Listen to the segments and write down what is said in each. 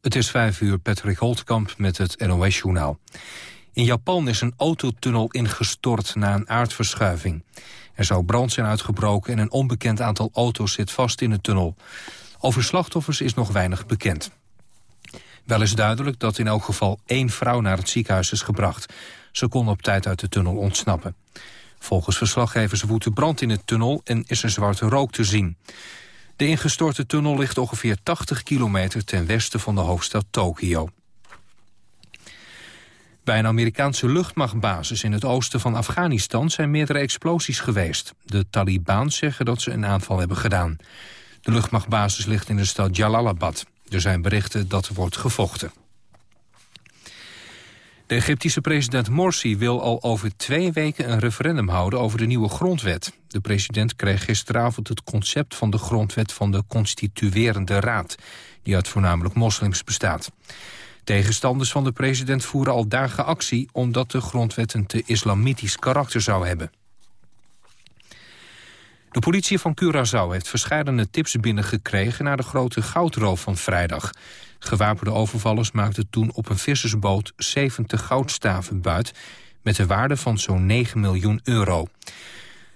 Het is vijf uur, Patrick Holtkamp met het NOS-journaal. In Japan is een autotunnel ingestort na een aardverschuiving. Er zou brand zijn uitgebroken en een onbekend aantal auto's zit vast in de tunnel. Over slachtoffers is nog weinig bekend. Wel is duidelijk dat in elk geval één vrouw naar het ziekenhuis is gebracht. Ze kon op tijd uit de tunnel ontsnappen. Volgens verslaggevers woedt de brand in de tunnel en is er zwarte rook te zien. De ingestorte tunnel ligt ongeveer 80 kilometer ten westen van de hoofdstad Tokio. Bij een Amerikaanse luchtmachtbasis in het oosten van Afghanistan zijn meerdere explosies geweest. De Taliban zeggen dat ze een aanval hebben gedaan. De luchtmachtbasis ligt in de stad Jalalabad. Er zijn berichten dat er wordt gevochten. De Egyptische president Morsi wil al over twee weken een referendum houden over de nieuwe grondwet. De president kreeg gisteravond het concept van de grondwet van de constituerende raad, die uit voornamelijk moslims bestaat. Tegenstanders van de president voeren al dagen actie omdat de grondwet een te islamitisch karakter zou hebben. De politie van Curaçao heeft verschillende tips binnengekregen... naar de grote goudroof van vrijdag. Gewapende overvallers maakten toen op een vissersboot 70 goudstaven buit... met een waarde van zo'n 9 miljoen euro.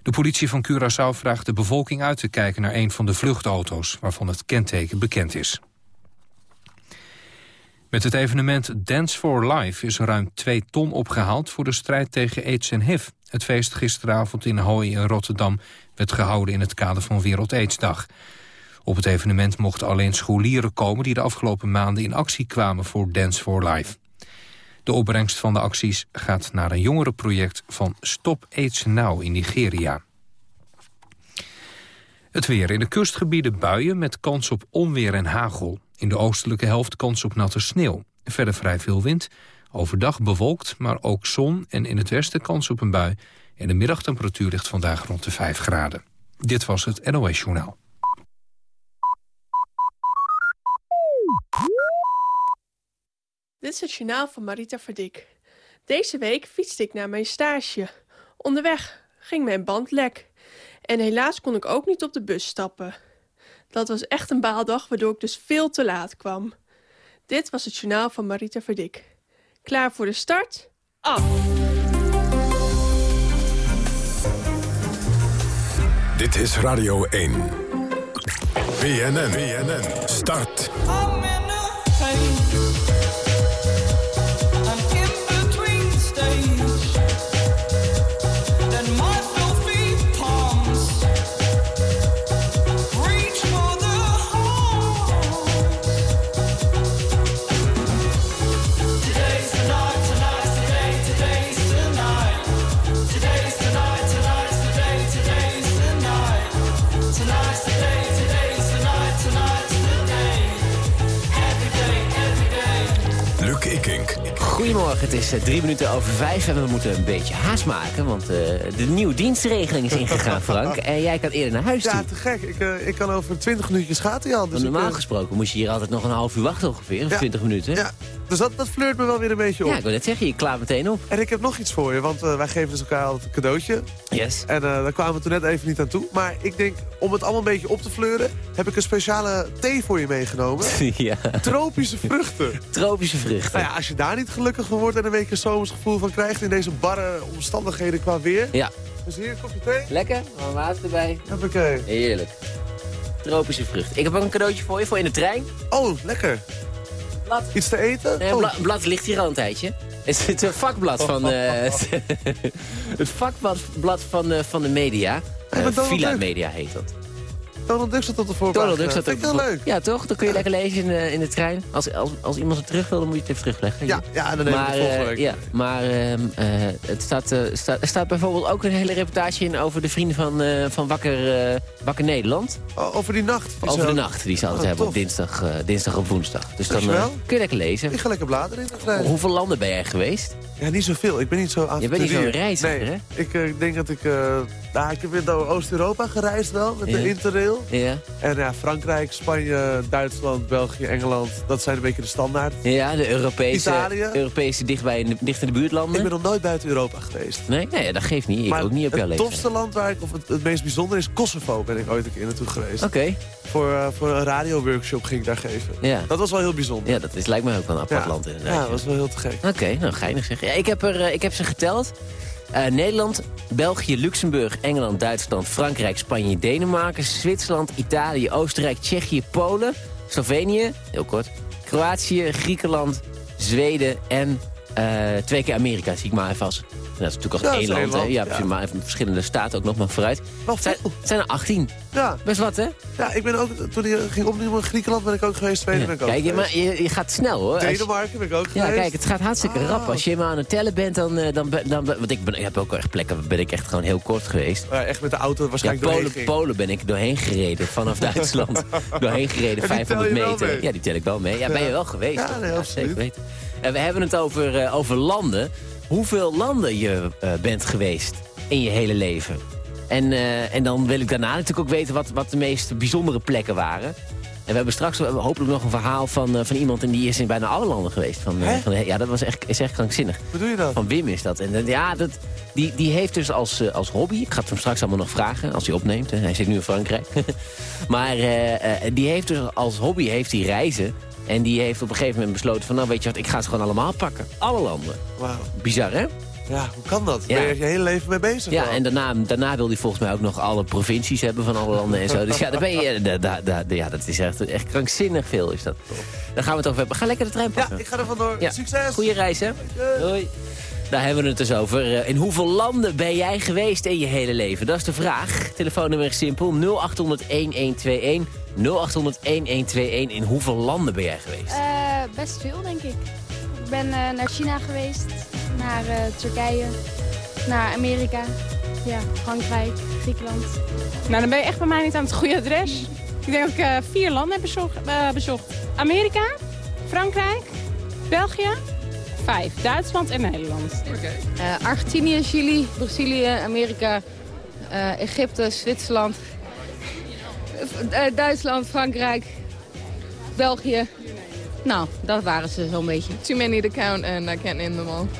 De politie van Curaçao vraagt de bevolking uit te kijken naar een van de vluchtauto's... waarvan het kenteken bekend is. Met het evenement Dance for Life is ruim 2 ton opgehaald... voor de strijd tegen aids en HIV. Het feest gisteravond in Hooi in Rotterdam werd gehouden in het kader van Wereld Aidsdag. Op het evenement mochten alleen scholieren komen die de afgelopen maanden in actie kwamen voor Dance for Life. De opbrengst van de acties gaat naar een jongerenproject van Stop AIDS Now in Nigeria. Het weer. In de kustgebieden buien met kans op onweer en hagel. In de oostelijke helft kans op natte sneeuw. Verder vrij veel wind. Overdag bewolkt, maar ook zon en in het westen kans op een bui. En de middagtemperatuur ligt vandaag rond de 5 graden. Dit was het NOS Journaal. Dit is het journaal van Marita Verdik. Deze week fietste ik naar mijn stage. Onderweg ging mijn band lek. En helaas kon ik ook niet op de bus stappen. Dat was echt een baaldag, waardoor ik dus veel te laat kwam. Dit was het journaal van Marita Verdik. Klaar voor de start? Af! Dit is Radio 1. BNN, BNN, start. Goedemorgen, het is uh, drie minuten over vijf en we moeten een beetje haast maken. Want uh, de nieuwe dienstregeling is ingegaan, Frank. En jij kan eerder naar huis toe. Ja, te gek. Ik, uh, ik kan over twintig minuutjes gaat hij al. Dus normaal ik, gesproken moest je hier altijd nog een half uur wachten ongeveer. Ja, 20 minuten. Ja, dus dat, dat flirt me wel weer een beetje op. Ja, ik wil net zeggen, je klaart meteen op. En ik heb nog iets voor je, want wij geven dus elkaar altijd een cadeautje. Yes. En daar kwamen we toen net even niet aan toe. Maar ik denk, om het allemaal een beetje op te fleuren... heb ik een speciale thee voor je meegenomen. ja. Tropische vruchten. Tropische vruchten. Nou ja, als je daar niet gelukkig van wordt en een week een zomers gevoel van krijgt... in deze barre omstandigheden qua weer. Ja. Dus hier, een kopje thee. Lekker, een water erbij. Hoppakee. Heerlijk. Tropische vruchten. Ik heb ook een cadeautje voor je, voor in de trein. Oh, lekker. Blad. Iets te eten? Nee, oh. bla blad ligt hier al een tijdje. Het is een vakblad van, uh, het vakblad van, uh, van de media. Uh, Villa Media heet dat. Donald Duck zat op de. Donald Duck zat op de heel leuk. Ja, toch? Dan kun je lekker lezen in de, in de trein. Als, als, als iemand het terug wil, dan moet je het even terugleggen. Ja, ja dan neem ik het volgende week. Ja, maar uh, uh, het staat, uh, staat, er staat bijvoorbeeld ook een hele reportage in... over de vrienden van, van Wakker, Wakker Nederland. Oh, over die nacht? Over de nacht die ze altijd oh, hebben op dinsdag, dinsdag of woensdag. Dus dan kun je lekker lezen. Ik ga lekker bladeren in de trein. Hoeveel landen ben jij geweest? Ja, niet zoveel. Ik ben niet zo aan Je bent niet zo'n reiziger, nee. hè? Ik denk dat ik... nou, ik heb door Oost-Europa gereisd wel, met de Interrail. Veel. Ja. En ja, Frankrijk, Spanje, Duitsland, België, Engeland. Dat zijn een beetje de standaard. Ja, de Europese, Italië. Europese dichtbij, in de- dicht in de buurtlanden. Ik ben nog nooit buiten Europa geweest. Nee, nee, dat geeft niet. Ik maar ook niet op jouw het leeftijd. tofste land waar ik, of het, het meest bijzonder is, Kosovo ben ik ooit een keer naartoe geweest. Oké, Voor, eh, voor een radioworkshop ging ik daar geven. ja. Dat was wel heel bijzonder. Ja, dat is, lijkt me ook wel een apart ja. land inderdaad. Ja, ja. dat was wel heel te gek. Oké, nou geinig zeg. Ja, ik, heb er, eh, ik heb ze geteld. Eh, Nederland, België, Luxemburg, Engeland, Duitsland, Frankrijk, Spanje, Denemarken, Zwitserland, Italië, Oostenrijk, Tsjechië, Polen, Slovenië, heel kort, Kroatië, Griekenland, Zweden en eh, twee keer Amerika, zie ik maar even als. Dat is natuurlijk Ja, als één land, Ja, ja. maar even verschillende staten ook nog maar vooruit. Wel Het zijn, er 18. Ja, Best wat, hè? ja, ik ben ook, toen ik ging opnemen in Griekenland ben ik ook geweest. Zweden Ja. ben ik ook Kijk, geweest. maar je, je gaat snel, hoor. Denemarken ben ik ook Ja, geweest. kijk, het gaat hartstikke Ah. rap. Als je maar aan het tellen bent, dan... eh, dan, dan want ik, ben, ik heb ook echt plekken, waar ben ik echt gewoon heel kort geweest. Ja, echt met de auto Ja, waarschijnlijk doorheen Polen, ging. Polen ben ik doorheen gereden, vanaf Duitsland. doorheen gereden, En die tel 500 je wel meter. Ja, die tel ik wel mee. Ja, ben je wel geweest? Ja, nee, absoluut. zeker weten. En we hebben het over, eh, over landen. Hoeveel landen je eh, bent geweest in je hele leven. En, eh, en dan wil ik daarna natuurlijk ook weten wat, wat de meest bijzondere plekken waren. En we hebben straks hopelijk nog een verhaal van, van iemand... en die is in bijna alle landen geweest. Van, van, ja, dat was echt, is echt krankzinnig. Hoe doe je dat? Van Wim is dat. En ja, dat, die, die heeft dus als, als hobby... Ik ga het hem straks allemaal nog vragen als hij opneemt. hè. Hij zit nu in Frankrijk. maar die heeft dus als hobby heeft hij reizen. En die heeft op een gegeven moment besloten van... nou weet je wat, ik ga het gewoon allemaal pakken. Alle landen. Wauw. Bizar, hè? Ja, hoe kan dat? Ja. Ben je je hele leven mee bezig? Ja, en daarna, daarna wil hij volgens mij ook nog alle provincies hebben van alle landen en zo. Dus ja, daar ben je, da, da, da- ja dat is echt, echt krankzinnig veel is dat. Daar gaan we het over hebben. Ga lekker de trein Ja, pakken. ik ga er vandoor. Ja. Succes! Goeie reis, hè? Doei. Daar hebben we het dus over. Eh, In hoeveel landen ben jij geweest in je hele leven? Dat is de vraag. Telefoonnummer is simpel. 0800-1121. 0800-1121. In hoeveel landen ben jij geweest? Eh, best veel, denk ik. Ik ben eh, naar China geweest, naar eh, Turkije, naar Amerika, ja, Frankrijk, Griekenland. Nou, dan ben je echt bij mij niet aan het goede adres. Ik denk dat ik eh, vier landen heb bezocht, bezocht. Amerika, Frankrijk, België, vijf. Duitsland en Nederland. Eh, Argentinië, Chili, Brazilië, Amerika, eh, Egypte, Zwitserland, Duitsland, Frankrijk, België. Nou, dat waren ze zo'n beetje. Too many to count and I can't name them all.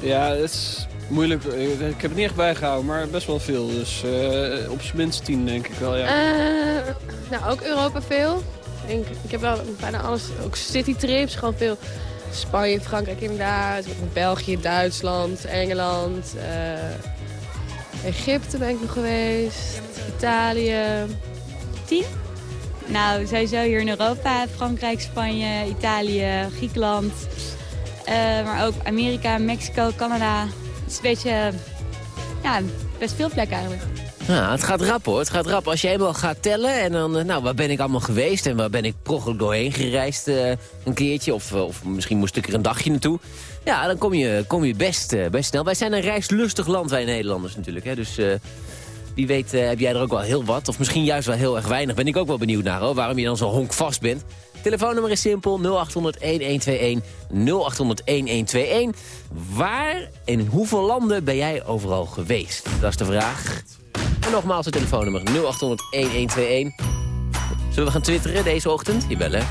Ja, het is moeilijk. Ik heb het niet echt bijgehouden, maar best wel veel. Dus eh, op zijn minst tien denk ik wel, ja. Eh, nou, ook Europa veel. Ik, denk, ik heb wel bijna alles, ook citytrips, gewoon veel. Spanje, Frankrijk inderdaad, België, Duitsland, Engeland. eh, Egypte ben ik nog geweest, Italië. Tien? Nou, sowieso hier in Europa. Frankrijk, Spanje, Italië, Griekenland. Eh, maar ook Amerika, Mexico, Canada. Het is een beetje, ja, best veel plekken eigenlijk. Ja, het gaat rap hoor. Het gaat rap. Als je eenmaal gaat tellen en dan, eh, nou, waar ben ik allemaal geweest en waar ben ik prochelijk doorheen gereisd eh, een keertje. Of, of misschien moest ik er een dagje naartoe. Ja, dan kom je, kom je best, best snel. Wij zijn een reislustig land, wij Nederlanders natuurlijk. Hè? Dus wie weet eh, heb jij er ook wel heel wat. Of misschien juist wel heel erg weinig. Ben ik ook wel benieuwd naar hoor, waarom je dan zo honkvast bent. Telefoonnummer is simpel 0800-1121. 0800-1121. Waar en in hoeveel landen ben jij overal geweest? Dat is de vraag. En nogmaals het telefoonnummer 0800-1121. Zullen we gaan twitteren deze ochtend? Jawel hè.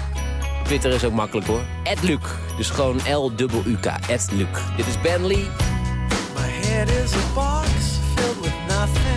Twitter is ook makkelijk hoor. Ed Luc. Dus gewoon L-U-U-K. Ed Luc. Dit is Ben Lee. My head is a box filled with nothing,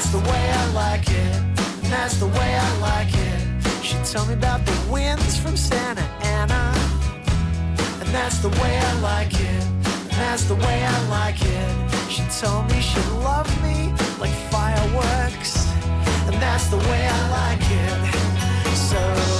that's the way I like it. And that's the way I like it. She told me about the winds from Santa Ana. And that's the way I like it. And that's the way I like it. She told me she loved me like fireworks. And that's the way I like it. So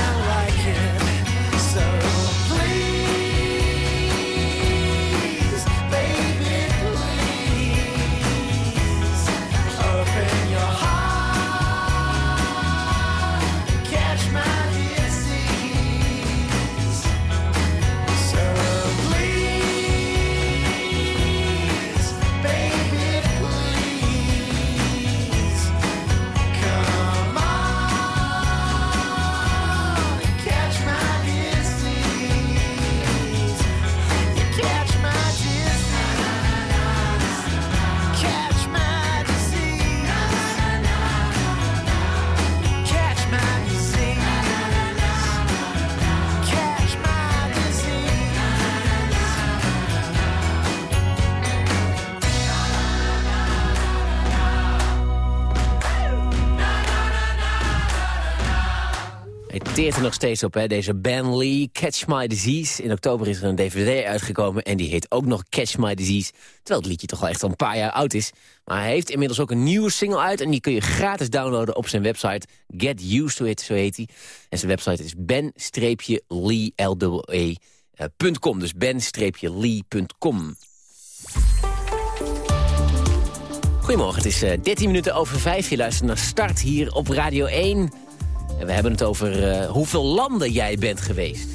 steeds op, hè, deze Ben Lee, Catch My Disease. In oktober is er een dvd uitgekomen en die heet ook nog Catch My Disease. Terwijl het liedje toch al echt al een paar jaar oud is. Maar hij heeft inmiddels ook een nieuwe single uit... en die kun je gratis downloaden op zijn website. Get Used To It, zo heet hij. En zijn website is ben-lee.com. Dus ben-lee.com. Goedemorgen, het is eh, 13 minuten over 5. Je luistert naar Start hier op Radio 1... En we hebben het over eh, hoeveel landen jij bent geweest.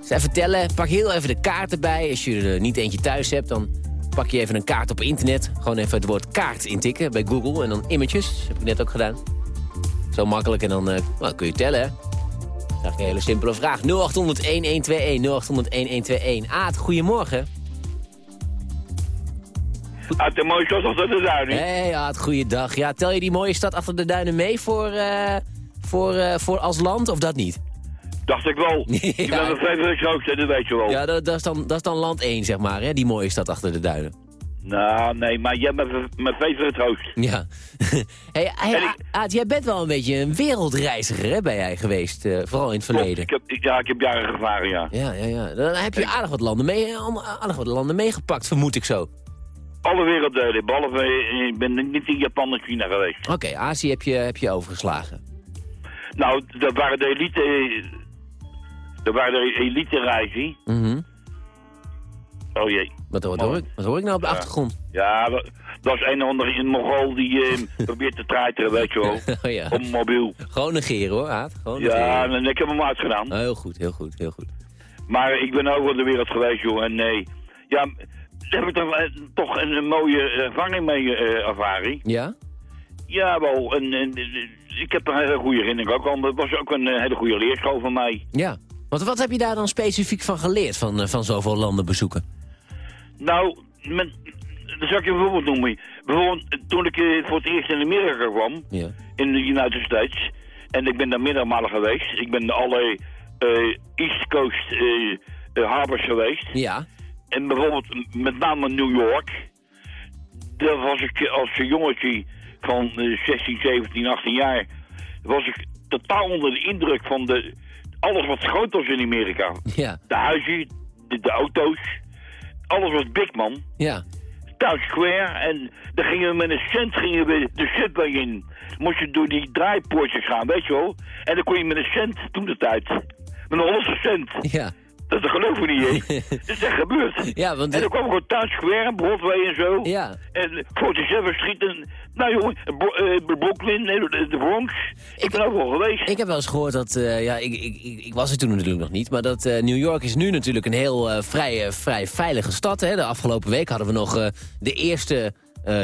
Dus even tellen, pak heel even de kaart erbij. Als je er niet eentje thuis hebt, dan pak je even een kaart op internet. Gewoon even het woord kaart intikken bij Google en dan images. Dat heb ik net ook gedaan. Zo makkelijk en dan eh, nou, kun je tellen, hè. Dat is een hele simpele vraag. 0800-1121, 0800-1121. Aad, goedemorgen. Uit de mooie stad achter de duinen. Hé, hey, Aad, goeiedag. Ja, tel je die mooie stad achter de duinen mee voor, eh, voor, eh, voor als land of dat niet? Dacht ik wel. Ik ben een favorite grootste, dat weet je wel. Ja, dat, dat, is dan, dat is dan land 1, zeg maar, hè? die mooie stad achter de duinen. Nou, nee, maar jij bent mijn- favorite host. Ja. hey, hey, A- Aad, jij bent wel een beetje een wereldreiziger, hè, ben jij geweest, eh, vooral in het verleden. Ik heb, ik- ja, ik heb jaren gevaren, ja. Ja, ja, ja. Dan heb je aardig wat landen, mee, aardig wat landen meegepakt, vermoed ik zo. Alle werelddelen, behalve, eh, ik ben niet in Japan en China geweest. Oké, Azië heb je, heb je overgeslagen. Nou, dat waren de elite... eh, Dat waren de elite reizen. Mhm. Oh jee. Wat, wat, hoor ik, wat hoor ik nou op de Ja. achtergrond? Ja, dat, is een of andere in Mongool die eh, probeert te treiteren, weet je wel. Oh ja. Op een mobiel. Gewoon negeren hoor, Aad. Gewoon Ja, negeren. ik heb hem uitgedaan. Oh, heel goed, heel goed, heel goed. Maar ik ben over de wereld geweest, joh. En nee, ja, daar heb ik toch, eh, toch een, een mooie ervaring mee eh ervaring. Ja? Ja, wel. En, en, eh, ik heb een hele goede herinnering ook aan. Dat was ook een eh, hele goede leerschool van mij. Ja. Want wat heb je daar dan specifiek van geleerd, van, eh, van zoveel landen bezoeken? Nou, dat zal ik je een voorbeeld noemen. Bijvoorbeeld, toen ik eh, voor het eerst in Amerika kwam, Ja. in de United States, en ik ben daar meerdere malen geweest. Ik ben alle eh, East Coast eh, eh, harbors geweest. Ja. En bijvoorbeeld met name New York. daar was ik als jongetje van eh, 16, 17, 18 jaar... was ik totaal onder de indruk van de, alles wat groot was in Amerika. Ja. De huizen, de, de auto's, alles was big man. Ja. Times Square en dan gingen we met een cent gingen we de subway in. Moest je door die draaipoortjes gaan, weet je wel. En dan kon je met een cent toen de tijd. Met een Hollandse cent. Ja. Dat, geloof ik niet, hè. dat is echt gebeurd. Ja, want... En dan kwam gewoon Times Square en Broadway en zo. Ja. En 47 Street en... Nou jongen, eh, Brooklyn, de Bronx. Ik ben overal geweest. Ik heb wel eens gehoord dat, eh, ja, ik, ik, ik, ik was er toen natuurlijk nog niet, maar dat eh, New York is nu natuurlijk een heel eh, vrij, vrij veilige stad. Hè. De afgelopen week hadden we nog de eerste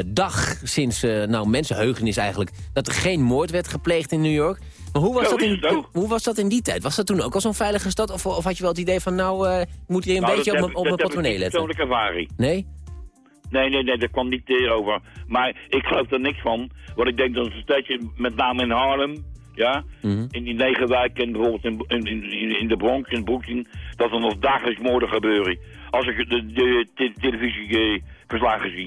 dag sinds, nou mensenheugenis eigenlijk, dat er geen moord werd gepleegd in New York. Maar hoe was, Zo dat in, ook. hoe was dat in die tijd? Was dat toen ook al zo'n veilige stad? Of, of had je wel het idee van, nou, moet hier een Nou, beetje op heb- mijn- op mijn dat heb ik portemonnee letten? ervaring. Nee? Nee, nee, nee, daar kwam niet eh, over. Maar ik geloof er niks van. Want ik denk dat het een tijdje, met name in Harlem, ja, Mhm. in die negen wijken en bijvoorbeeld in, in, in, in de Bronx, in Brooklyn, dat er nog dagelijks moorden gebeuren. Als ik de, de, te- televisie eh,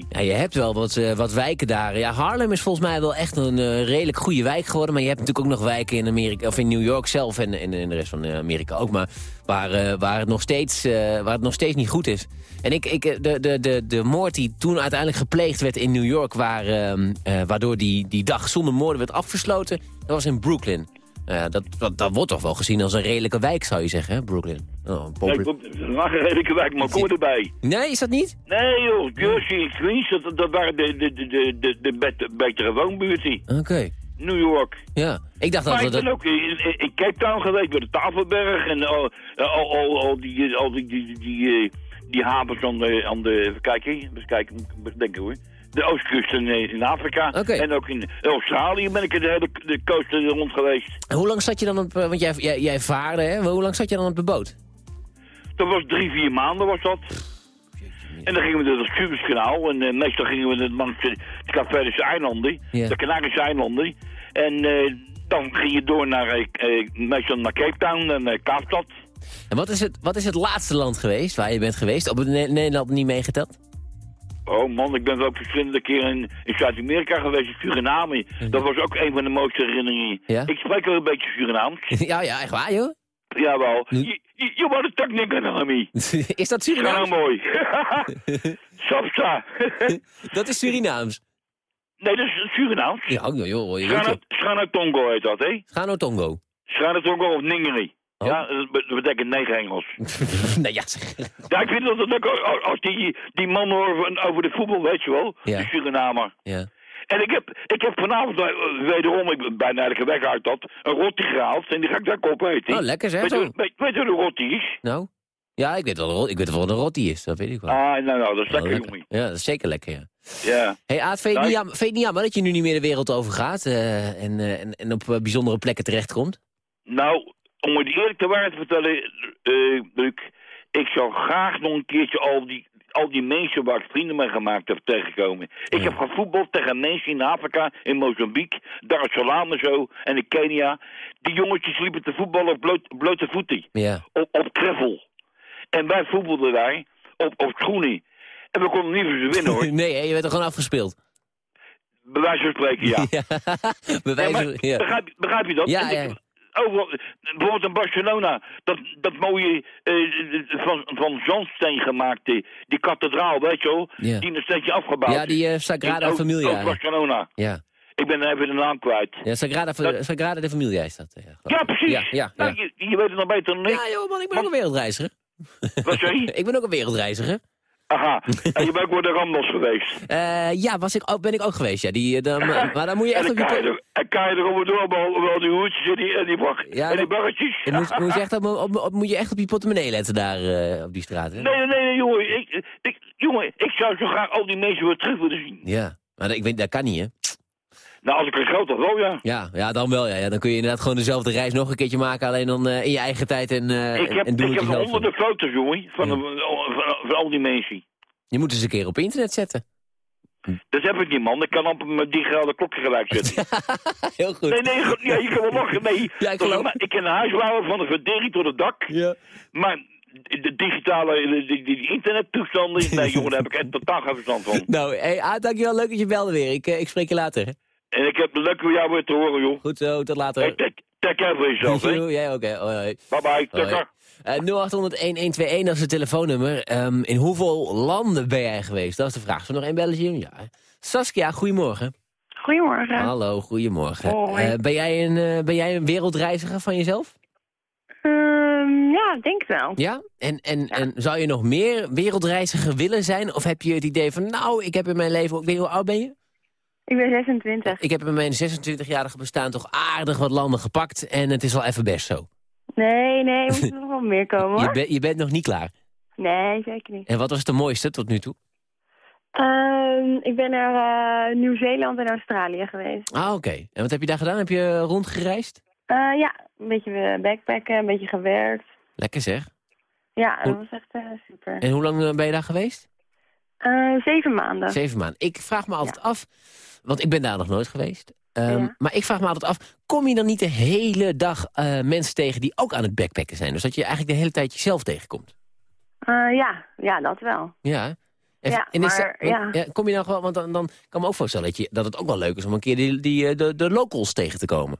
Ja, je hebt wel wat, eh, wat wijken daar. Ja, Harlem is volgens mij wel echt een eh, redelijk goede wijk geworden. Maar je hebt natuurlijk ook nog wijken in Amerika, of in New York zelf en, in de rest van eh, Amerika ook. Maar waar, waar, het nog steeds, waar het nog steeds niet goed is. En ik, ik, de, de, de, de moord die toen uiteindelijk gepleegd werd in New York, waar, ehm, eh, waardoor die, die dag zonder moorden werd afgesloten, dat was in Brooklyn. Eh, dat, dat, dat wordt toch wel gezien als een redelijke wijk, zou je zeggen, hè, Brooklyn? Oh, een Nee, ik een redelijke wijk, maar kom erbij. nee, is dat niet? Nee joh, Jersey en Queens, dat, dat waren de, de, de, de, de, de bet- betere woonbuurten. Oké. New York. Ja, ik dacht Maar dat... ik dat ben ook in, Cape Town geweest, bij de Tafelberg en al, al, al, al die, al die, die, die, die, eh, die havens aan de, aan de, even kijken, even kijken, ik bedenken hoor. De oostkust in, eh, in Afrika. En ook in Australië ben ik de hele de coast er rond geweest. En hoe lang zat je dan op... eh, Want jij, jij, jij vaarde, hè? Maar Hoe lang zat je dan op de boot? Dat was drie, vier maanden was dat. En dan gingen we door het Suezkanaal en eh, meestal gingen we langs de Canarische eilanden, de Canarische eilanden. En dan ging je door naar, meestal naar Cape Town en Kaapstad. En wat is, het, wat is het laatste land geweest waar je bent geweest? Op Ne- Nederland niet meegeteld? Oh man, ik ben ook verschillende keren in, in Zuid-Amerika geweest, in Suriname. Dat was ook een van de mooiste herinneringen. Ja? Ik spreek wel een beetje Surinaams. ja, ja, echt waar, joh? Jawel. Je, je, je wordt economie. Is dat Surinaams? Ga mooi. Sapsa. dat is Surinaams. Nee, dat is Surinaams. Ja, joh, joh. Schana- het. Schanatongo heet dat, hè? Schano Tongo. Schanatongo of Ningeri. Ja, dat be- dat betekent negen Engels. nou ja. Ja, ik vind dat het ook als- die, die man over de voetbal, weet je wel. Ja. De Surinamer. Ja. En ik heb, ik heb vanavond eh, wederom, ik ben bijna elke weg uit dat, een rotti gehaald. En die ga ik daar kop eten. Oh, lekker zeg. Weet je, weet, weet je wat een rotti is? Nou? Ja, ik weet wel, ik weet wel wat een rotti is. Dat weet ik wel. Ah, nou, nou, dat is Oh, lekker, jongen. Ja, dat is zeker lekker, ja. Ja. hey, Aad, vind je, Nou, niet ik- jammer dat je nu niet meer de wereld over gaat eh, en, eh, en, en op eh, bijzondere plekken terechtkomt? Nou, om het eerlijk te waar te vertellen, eh Luc, ik zou graag nog een keertje al die, al die mensen waar ik vrienden mee gemaakt heb tegenkomen. Ik heb gevoetbald tegen mensen in Afrika, in Mozambique, Dar es Salaam en zo, en in Kenia. Die jongetjes liepen te voetballen op bloot, blote voeten, Ja. op, op gravel. En wij voetbalden daar op, op schoenen. En we konden niet voor ze winnen hoor, nee, je werd er gewoon afgespeeld. bij wijze van spreken ja. Bij wijze Ja, begrijp, begrijp je dat? Ja, ja. Overal, bijvoorbeeld in Barcelona, dat, dat mooie eh, van, van zandsteen gemaakte, die kathedraal, weet je wel, Ja. die nog steeds afgebouwd Ja, die eh. Sagrada In Familia. Oost-Barcelona. Ja. Ik ben even de naam kwijt. Ja, Sagrada, Sagrada de Familia is dat. eh, Ja, precies. Ja, ja, Nou, je, je weet het nog beter dan ik. Ja, joh, man, ik ben ook een wereldreiziger. Wat je? ik ben ook een wereldreiziger. Aha, en je bent ook de geweest. Eh, ja, was ik ook, ben ik ook geweest, ja. Die, eh, dan, maar dan moet je En echt op kan je... je er, en kan je er over door, wel die hoedjes en die, en die, Ja, en die dat- baggetjes. Je moet, moet, je echt op, op, op- moet je echt op je portemonnee letten daar eh, op die straat, hè? Nee, nee, nee, nee, jongen. Ik, ik, jongen, ik zou zo graag al die mensen weer terug willen zien. Ja, maar ik weet, dat kan niet, hè? Nou, als ik er groot had, wel, ja. Ja, ja, dan wel, ja. ja. Dan kun je inderdaad gewoon dezelfde reis nog een keertje maken, alleen dan eh, in je eigen tijd en, eh, ik heb, en ik heb honderden foto's, jongen, van, van, van, van al die mensen. Je moet eens een keer op internet zetten. Dat heb ik niet, man. Ik kan amper met die gelden klokje gelijk zetten. Heel goed. Nee, nee, ja, je kan wel lachen. Nee, Ja, ik geloof. ik ken een huis bouwen van de verdering tot het dak. Ja. Maar de digitale, de, die internettoestanden. Nee, jongen, daar heb ik echt totaal geen verstand van. Nou, hey, ah, dankjewel. Leuk dat je belde weer. Ik, eh, ik spreek je later. En ik heb leuk om jou weer te horen, joh. Goed zo, tot later. Hey, take, take care voor jezelf, hè. Joe, Jij ook, hè. Hoi, hoi. Bye bye, Hoi. tukker. Eh 0800-1121, dat is het telefoonnummer. Ehm, in hoeveel landen ben jij geweest? Dat is de vraag. Zullen we nog één belletje doen? Ja. Saskia, goedemorgen. Goedemorgen. Hallo, goedemorgen. Eh, ben, jij een, eh, ben jij een wereldreiziger van jezelf? Ehm, ja, ik denk wel. Ja? En, en, en zou je nog meer wereldreiziger willen zijn? Of heb je het idee van, nou, ik heb in mijn leven... Ik weet niet, hoe oud ben je? Ik ben 26. Ik heb in mijn 26-jarige bestaan toch aardig wat landen gepakt. En het is al even best zo. Nee, nee, er moet nog wel meer komen Je, hoor. ben- je bent nog niet klaar. Nee, zeker niet. En wat was de mooiste tot nu toe? Ehm, ik ben naar eh, Nieuw-Zeeland en Australië geweest. Ah, oké. En wat heb je daar gedaan? Heb je rondgereisd? Eh, ja, een beetje eh, backpacken, een beetje gewerkt. Lekker zeg. Ja, dat was echt super. En hoe lang ben je daar geweest? Zeven maanden. Zeven maanden. Ik vraag me altijd af, want ik ben daar nog nooit geweest. Ehm, Ja. Maar ik vraag me altijd af, kom je dan niet de hele dag eh, mensen tegen die ook aan het backpacken zijn? Dus dat je eigenlijk de hele tijd jezelf tegenkomt. Eh, ja, ja, dat wel. Ja, en, Ja, en is maar, dat- want- ja. Kom je dan gewoon, want dan, dan kan ik me ook voorstellen dat, je, dat het ook wel leuk is om een keer die, die, eh, de, de locals tegen te komen.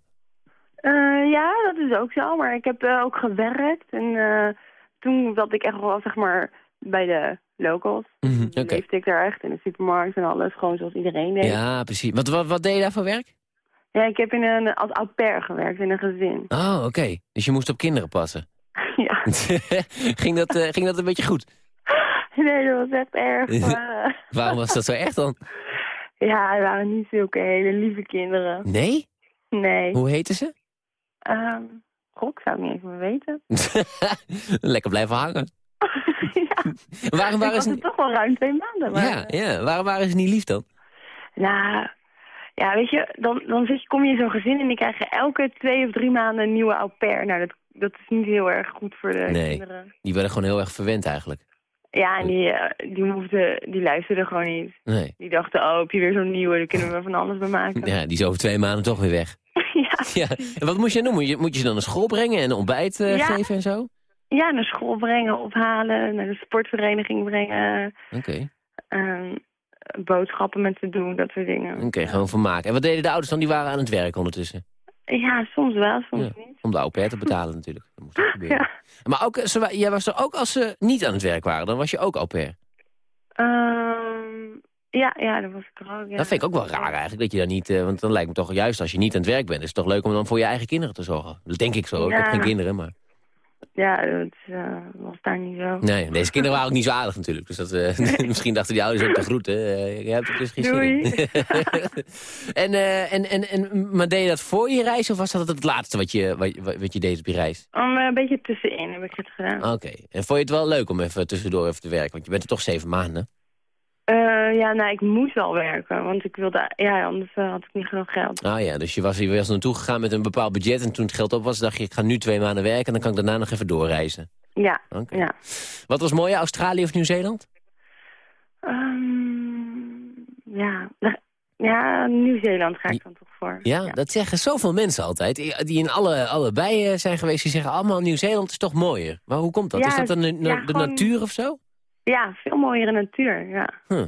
Ja, dat is ook zo. Maar ik heb ook gewerkt. En toen zat ik echt wel, zeg maar, bij de locals. Oké. Leefde ik daar echt in de supermarkt en alles. Gewoon zoals iedereen deed. Ja, precies. Wat, wat, wat deed je daar voor werk? Ja, ik heb in een, als au pair gewerkt in een gezin. Oh, oké. Dus je moest op kinderen passen. Ja. ging, dat, eh, ging dat een beetje goed? Nee, dat was echt erg. Eh, Waarom was dat zo echt dan? ja, het waren niet zulke hele lieve kinderen. Nee? Nee. Hoe heten ze? Ehm goh, ik zou het niet even meer weten. Lekker blijven hangen. Waarom ik waren was ze toch wel ruim twee maanden. Maar, Ja, ja. Waarom waren ze niet lief dan? Nou, ja, weet je, dan, dan zit je, kom je in zo'n gezin en die krijgen elke twee of drie maanden een nieuwe au pair. Nou, dat, dat is niet heel erg goed voor de Nee, kinderen. die werden gewoon heel erg verwend eigenlijk. Ja, en die, eh, die, die luisterden gewoon niet. Nee. Die dachten, oh, heb je weer zo'n nieuwe, daar kunnen we van alles bij maken. Ja, die is over twee maanden toch weer weg. ja. En wat moet je doen? Moet je, moet je ze dan naar school brengen en een ontbijt eh, Ja. geven en zo? Ja, naar school brengen, ophalen, naar de sportvereniging brengen. Oké, ehm, boodschappen met ze doen, dat soort dingen. oké, gewoon vermaken. En wat deden de ouders dan? Die waren aan het werk ondertussen. Ja, soms wel, soms Ja, niet. om de au pair te betalen natuurlijk. Dat moest ook gebeuren. Maar ook, eh, ze, jij was er ook als ze niet aan het werk waren. Dan was je ook au pair. Ehm, ja, ja, dat was ik er ook. Ja. Dat vind ik ook wel raar eigenlijk. Dat je dan niet, eh, want dan lijkt me toch juist als je niet aan het werk bent... is het toch leuk om dan voor je eigen kinderen te zorgen. Dat denk ik zo. Ik heb geen kinderen, maar... Ja, dat eh, was daar niet zo. Nee, deze kinderen waren ook niet zo aardig natuurlijk. Dus dat, eh, misschien dachten die ouders ook te groeten. Eh, je hebt er dus geen zin Doei. en, en, en, en, maar deed je dat voor je reis of was dat het laatste wat je, wat, wat je deed op je reis? Om, een beetje tussenin heb ik het gedaan. Oké. En vond je het wel leuk om even tussendoor even te werken? Want je bent er toch zeven maanden. Eh, ja, nou, ik moest wel werken, want ik wilde... Ja, anders eh, had ik niet genoeg geld. Ah ja, dus je was, je was naartoe gegaan met een bepaald budget... en toen het geld op was, dacht je, ik ga nu twee maanden werken... en dan kan ik daarna nog even doorreizen. Ja, ja. Wat was mooier, Australië of Nieuw-Zeeland? Ehm, ja, de- ja Nieuw-Zeeland ga ik dan toch voor. Ja, dat zeggen zoveel mensen altijd. Die in alle, allebei zijn geweest, die zeggen allemaal Nieuw-Zeeland is toch mooier. Maar hoe komt dat? Ja, is dat de, ja, de gewoon- natuur of zo? Ja, veel mooiere natuur, ja. Huh.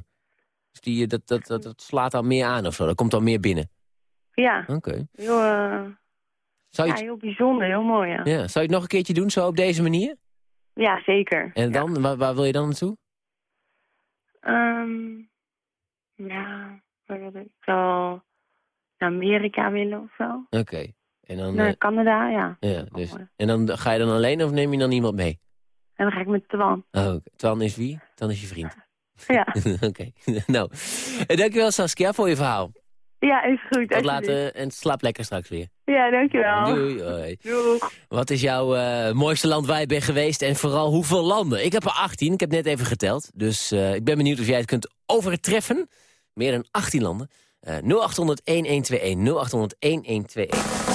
Dus die, dat, dat, dat, dat slaat dan meer aan of zo? Dat komt dan meer binnen? Ja, Oké. heel, eh, Zou je ja, het- heel bijzonder, heel mooi, ja. Ja. Zou je het nog een keertje doen, zo op deze manier? Ja, zeker. En dan, waar, waar wil je dan naartoe? Ehm, ja, waar? Ik zou naar Amerika willen of zo. Oké. En dan, naar eh, Canada, ja. ja, dus, en dan ga je dan alleen of neem je dan iemand mee? En dan ga ik met Twan. Oh. Twan is wie? Twan is je vriend. Ja. Oké. nou, eh, dankjewel Saskia voor je verhaal. Ja, is goed. Tot later en slaap lekker straks weer. Ja, dankjewel. Doei. Hoi. Doeg. Wat is jouw eh, mooiste land waar je bent geweest en vooral hoeveel landen? Ik heb er 18, ik heb net even geteld. Dus eh, ik ben benieuwd of jij het kunt overtreffen. Meer dan 18 landen. Eh 0800 1121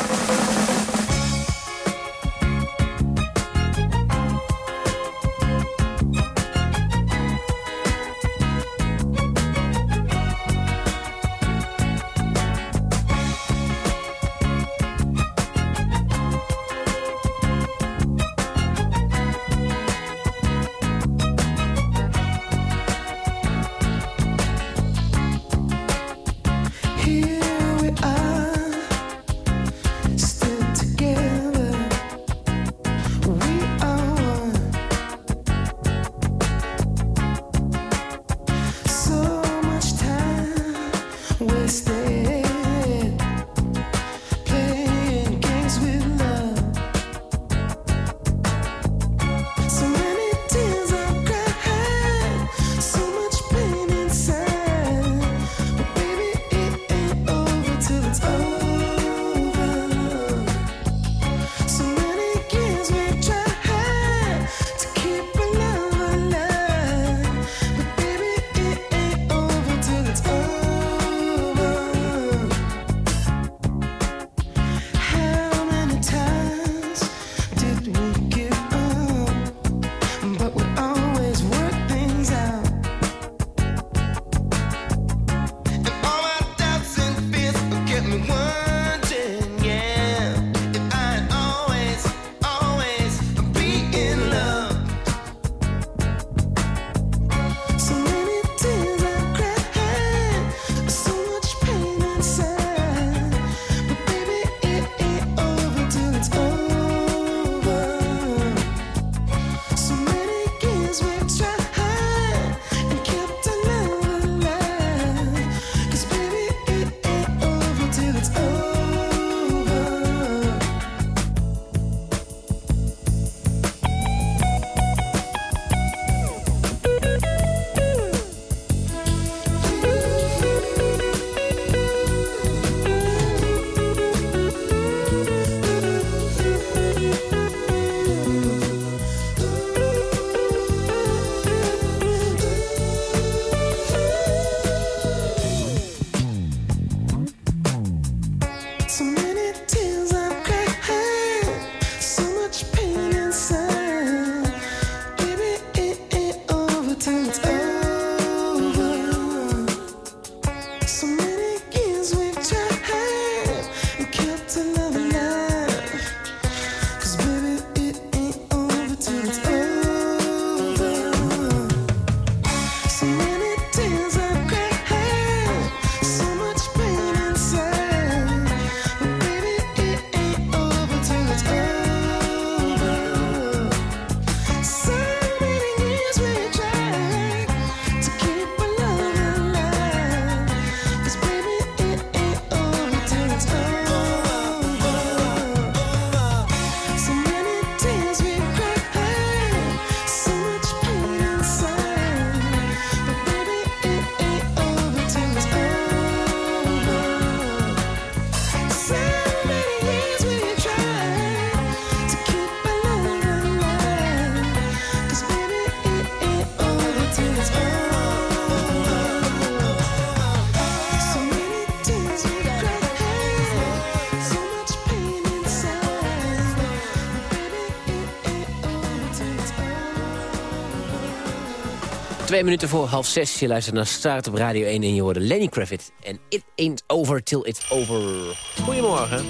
Twee minuten voor half zes. Je luistert naar Start op Radio 1 en je hoorde Lenny Kravitz. En It Ain't Over Till It's Over. Goedemorgen.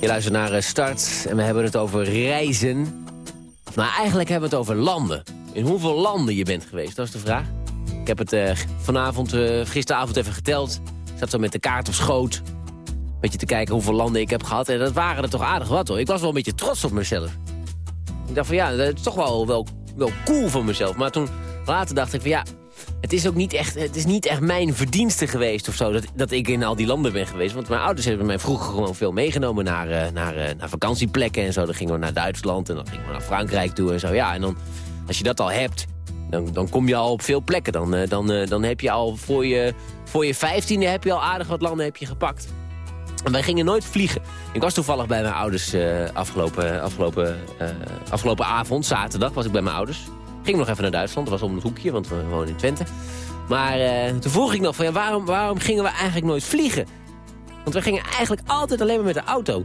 Je luistert naar eh, Start en we hebben het over reizen. Nou, eigenlijk hebben we het over landen. In hoeveel landen je bent geweest, dat is de vraag. Ik heb het uh, vanavond, uh, gisteravond even geteld. Ik zat zo met de kaart op schoot. Beetje te kijken hoeveel landen ik heb gehad. En dat waren er toch aardig wat hoor. Ik was wel een beetje trots op mezelf. Ik dacht van ja, dat is toch wel, wel, wel cool van mezelf. Maar toen later dacht ik van ja, het is ook niet echt, het is niet echt mijn verdienste geweest of zo... Dat, dat ik in al die landen ben geweest. Want mijn ouders hebben mij vroeger gewoon veel meegenomen naar, uh, naar, uh, naar vakantieplekken en zo. Dan gingen we naar Duitsland en dan gingen we naar Frankrijk toe en zo. Ja, en dan, als je dat al hebt, dan, dan kom je al op veel plekken. Dan, uh, dan, dan heb je al voor je, voor je vijftiende heb je al aardig wat landen heb je gepakt. Wij gingen nooit vliegen. Ik was toevallig bij mijn ouders afgelopen, afgelopen, afgelopen avond, zaterdag, was ik bij mijn ouders. Ging nog even naar Duitsland, dat was om het hoekje, want we wonen in Twente. Maar uh, toen vroeg ik nog van ja, waarom, waarom gingen we eigenlijk nooit vliegen? Want we gingen eigenlijk altijd alleen maar met de auto.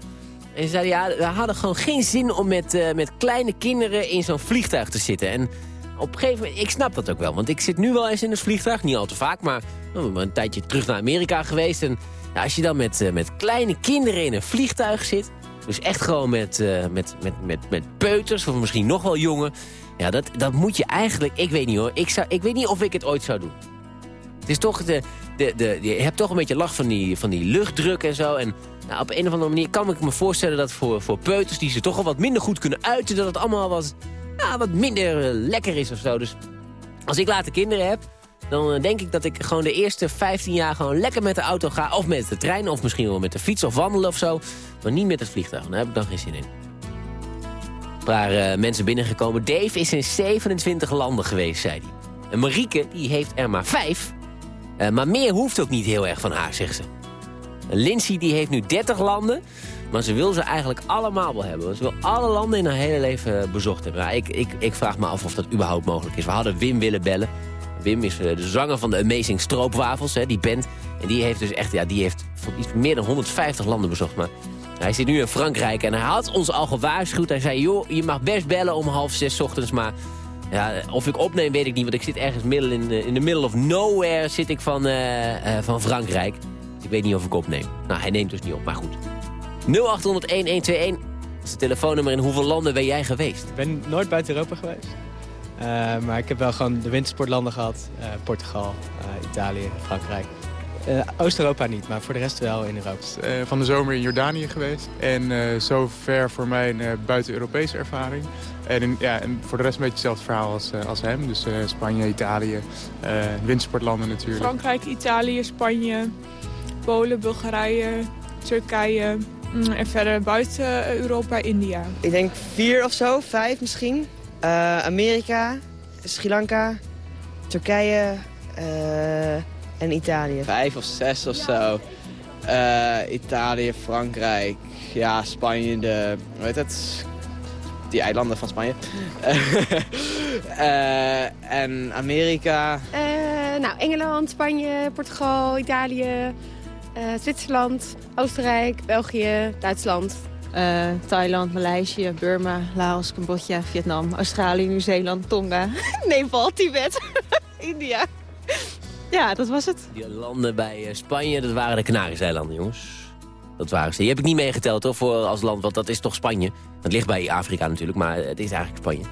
En ze zeiden ja, we hadden gewoon geen zin om met, met kleine kinderen in zo'n vliegtuig te zitten. En op een gegeven moment, ik snap dat ook wel. Want ik zit nu wel eens in het vliegtuig, niet al te vaak, maar we zijn een tijdje terug naar Amerika geweest. En ja, als je dan met, uh, met kleine kinderen in een vliegtuig zit, dus echt gewoon met, met, met, met, met peuters of misschien nog wel jongen. Ja, dat, dat moet je eigenlijk... Ik weet niet hoor. Ik, zou, ik weet niet of ik het ooit zou doen. Het is toch... De, de, de, je hebt toch een beetje last van die, van die luchtdruk en zo. En nou, op een of andere manier kan ik me voorstellen dat voor, voor peuters... die ze toch al wat minder goed kunnen uiten... dat het allemaal wat, wat minder uh, lekker is of zo. Dus als ik later kinderen heb... dan uh, denk ik dat ik gewoon de eerste 15 jaar... gewoon lekker met de auto ga. Of met de trein. Of misschien wel met de fiets of wandelen of zo. Maar niet met het vliegtuig. Daar heb ik dan geen zin in paar uh, mensen binnengekomen. Dave is in 27 landen geweest, zei hij. En Marieke, die heeft er maar vijf. Uh, maar meer hoeft ook niet heel erg van haar, zegt ze. Lindsay, die heeft nu 30 landen. Maar ze wil ze eigenlijk allemaal wel hebben. Ze wil alle landen in haar hele leven bezocht hebben. Nou, ik, ik, ik vraag me af of dat überhaupt mogelijk is. We hadden Wim willen bellen. Wim is uh, de zanger van de Amazing Stroopwafels, hè, die band. En die heeft dus echt, ja, die heeft iets meer dan 150 landen bezocht. Maar hij zit nu in Frankrijk en hij had ons al gewaarschuwd. Hij zei, joh, je mag best bellen om half zes ochtends, maar... Ja, of ik opneem weet ik niet, want ik zit ergens middel in, in the middle of nowhere zit ik van, uh, van Frankrijk. Ik weet niet of ik opneem. Nou, hij neemt dus niet op, maar goed. 0800-1121 is het telefoonnummer. In hoeveel landen ben jij geweest? Ik ben nooit buiten Europa geweest. Uh, maar ik heb wel gewoon de wintersportlanden gehad. Portugal, Italië, Frankrijk. Uh, Oost-Europa niet, maar voor de rest wel in Europa. Uh, van de zomer in Jordanië geweest. En uh, zover voor mij een buiten-Europese ervaring. En, in, ja, en voor de rest een beetje hetzelfde verhaal als, als hem. Dus Spanje, Italië, wintersportlanden natuurlijk. Frankrijk, Italië, Spanje, Polen, Bulgarije, Turkije. Mm, en verder buiten Europa, India. Ik denk vier of zo, vijf misschien. Amerika, Sri Lanka, Turkije en Italië. Vijf of zes of zo. Uh, Italië, Frankrijk, ja, Spanje, de, hoe heet het? Die eilanden van Spanje. uh, en Amerika. Uh, nou, Engeland, Spanje, Portugal, Italië, Zwitserland, Oostenrijk, België, Duitsland. Thailand, Maleisië, Burma, Laos, Cambodja, Vietnam, Australië, Nieuw-Zeeland, Tonga, Nepal, Tibet, India. Ja, dat was het. Die landen bij uh, Spanje, dat waren de Canarische-eilanden, jongens. Dat waren ze. Die heb ik niet meegeteld hoor, als land, want dat is toch Spanje. Dat ligt bij Afrika natuurlijk, maar het is eigenlijk Spanje.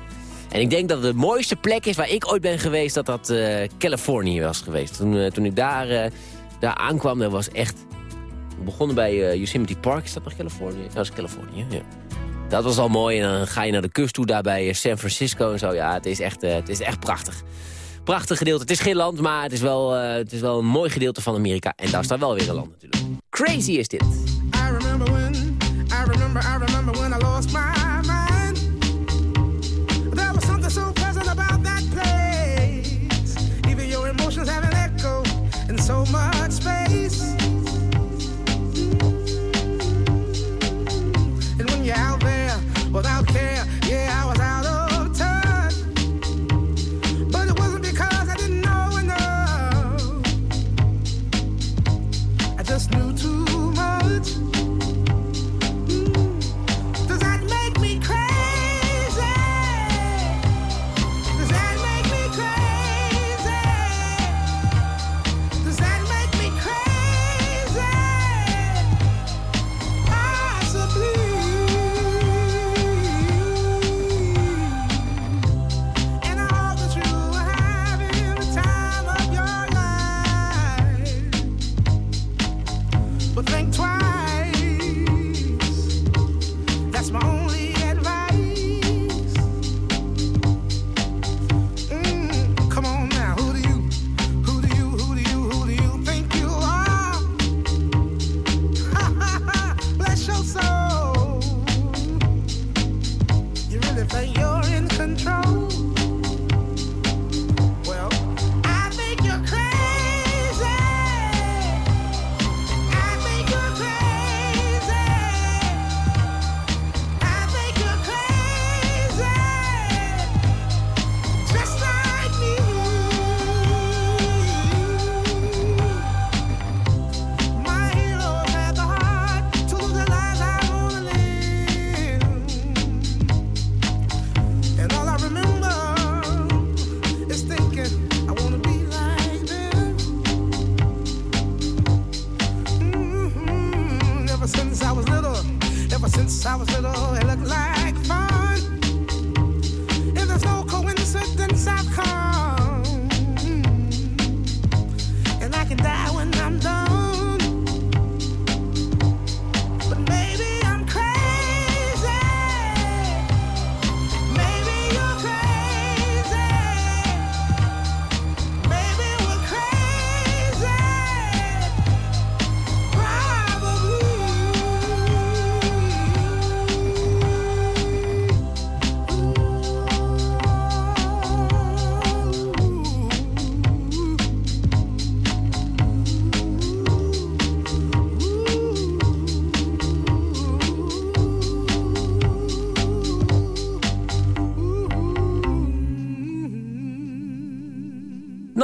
En ik denk dat de mooiste plek is waar ik ooit ben geweest, dat dat uh, Californië was geweest. Toen, toen ik daar, daar aankwam, dat was echt... We begonnen bij Yosemite Park, is dat nog Californië? Dat is Californië, ja. Dat was al mooi en dan ga je naar de kust toe, daar bij San Francisco en zo. Ja, het is echt, het is echt prachtig prachtig gedeelte. Het is geen land, maar het is wel, het is wel een mooi gedeelte van Amerika. En daar staat wel weer een land natuurlijk. Crazy is dit. I remember when, I remember, I remember when I lost my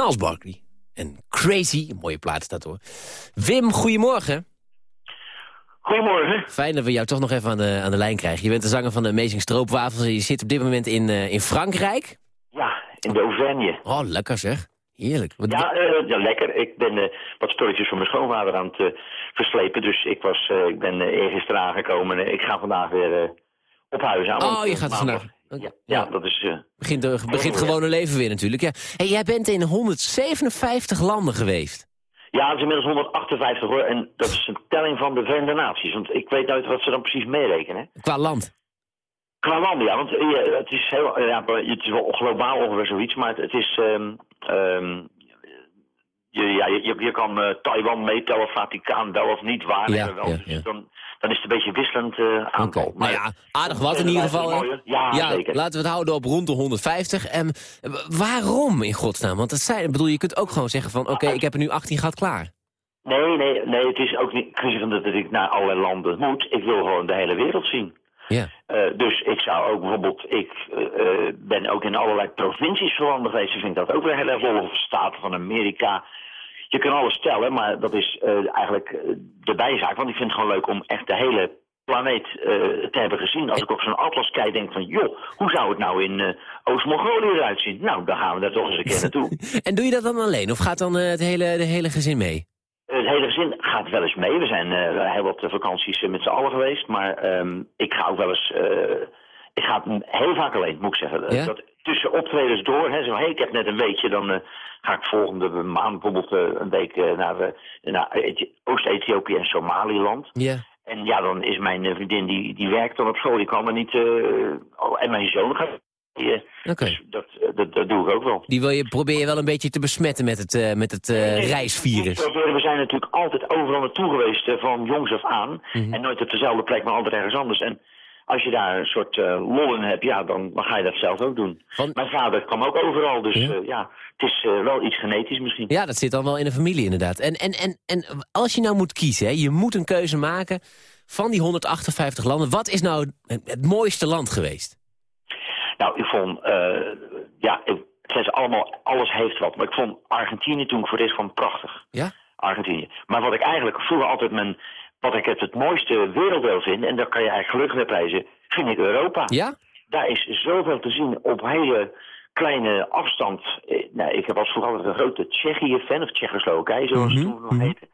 Niles Barkley. En Crazy, een mooie plaat is dat hoor. Wim, goedemorgen. Goedemorgen. Fijn dat we jou toch nog even aan de, aan de lijn krijgen. Je bent de zanger van de Amazing Stroopwafels en je zit op dit moment in, eh, in Frankrijk. Ja, in de Auvergne. Oh, lekker zeg. Heerlijk. Wat- Ja, eh, ja, lekker. Ik ben eh, wat spulletjes van mijn schoonvader aan het verslepen. Dus ik, was, ik ben eergisteren aangekomen. Ik ga vandaag weer op huis aan. Oh, je gaat vandaag. Ja, ja, dat is... eh, begint, begint gewoon een leven weer natuurlijk. Ja. Hey, jij bent in 157 landen geweest. ja, het is inmiddels 158 hoor. En dat is een telling van de Verenigde Naties. Want ik weet nooit wat ze dan precies meerekenen. Qua land. Qua landen, ja. Want eh, het, is heel, eh, ja, het is wel globaal ongeveer zoiets. Maar het, het is... ehm, ehm, je, ja, je, je- kan Taiwan meetellen, Vaticaan wel of niet waarnemen Ja, wel. ja, Dus ja. Dan, dan is het een beetje wisselend eh, aantal. Nou ja, aardig wat in ieder geval. Ja, zeker. laten we het houden op rond de 150. En waarom in godsnaam? Want het zijn, bedoel, je kunt ook gewoon zeggen van... oké, ik heb er nu 18 gehad klaar. Nee, nee, nee, het is ook niet kwestie van dat ik naar allerlei landen moet. Ik wil gewoon de hele wereld zien. Ja. Eh, dus ik zou ook bijvoorbeeld, ik eh, eh, ben ook in allerlei provincies verlanden geweest. Ik vind dat ook weer heel erg staten van Amerika. Je kan alles stellen, maar dat is eh, eigenlijk eh, de bijzaak. Want ik vind het gewoon leuk om echt de hele planeet eh, te hebben gezien. Als ik op zo'n atlas kijk, denk van, joh, hoe zou het nou in eh, Oost-Mongolië eruit zien? Nou, dan gaan we daar toch eens een keer naartoe. En doe je dat dan alleen? Of gaat dan het hele, de hele gezin mee? Het hele gezin gaat wel eens mee. We zijn heel wat vakanties met z'n allen geweest. Maar ehm, ik ga ook wel eens... ik ga heel vaak alleen, moet ik zeggen. Ja? Dat, tussen optredens door, hè, zo, hey, ik heb net een weekje, dan ga ik volgende maand bijvoorbeeld eh, een week eh, naar, eh, naar Ethi- Oost-Ethiopië en Somaliland. Ja. En ja, dan is mijn vriendin, die, die werkt dan op school, die kan er niet... oh, en mijn zoon gaat... Oké. Dus dat, dat, dat doe ik ook wel. Die wil je, probeer je wel een beetje te besmetten met het, met het eh, reisvirus. We zijn natuurlijk altijd overal naartoe geweest, van jongs af aan. Mhm. En nooit op dezelfde plek, maar altijd ergens anders. En als je daar een soort eh lol in hebt, ja, dan, dan ga je dat zelf ook doen. Mijn vader kwam ook overal, dus Ja. ja, ja het is eh, wel iets genetisch misschien. Ja, dat zit dan wel in de familie inderdaad. En, en, en, en als je nou moet kiezen, hè, je moet een keuze maken van die 158 landen. Wat is nou het, het mooiste land geweest? Nou, ik vond, eh, ja, het zijn ze allemaal, alles heeft wat. Maar ik vond Argentinië toen ik voor dit kwam prachtig. Ja? Argentinië. Maar wat ik eigenlijk vroeger altijd mijn, wat ik het, het mooiste werelddeel vind, en daar kan je eigenlijk gelukkig mee prijzen, vind ik Europa. Ja? Daar is zoveel te zien op hele kleine afstand. Eh, nou, ik was vroeger altijd een grote Tsjechië-fan, of Tsjechoslowakije zoals het toen nog heette.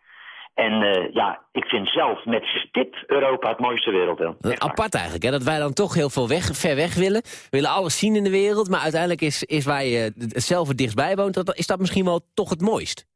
En eh, ja, ik vind zelf met stip Europa het mooiste werelddeel. Eh, Apart eigenlijk, hè? dat wij dan toch heel veel weg, ver weg willen. We willen alles zien in de wereld, maar uiteindelijk is, is waar je zelf het dichtstbij woont... Dat, is dat misschien wel toch het mooist.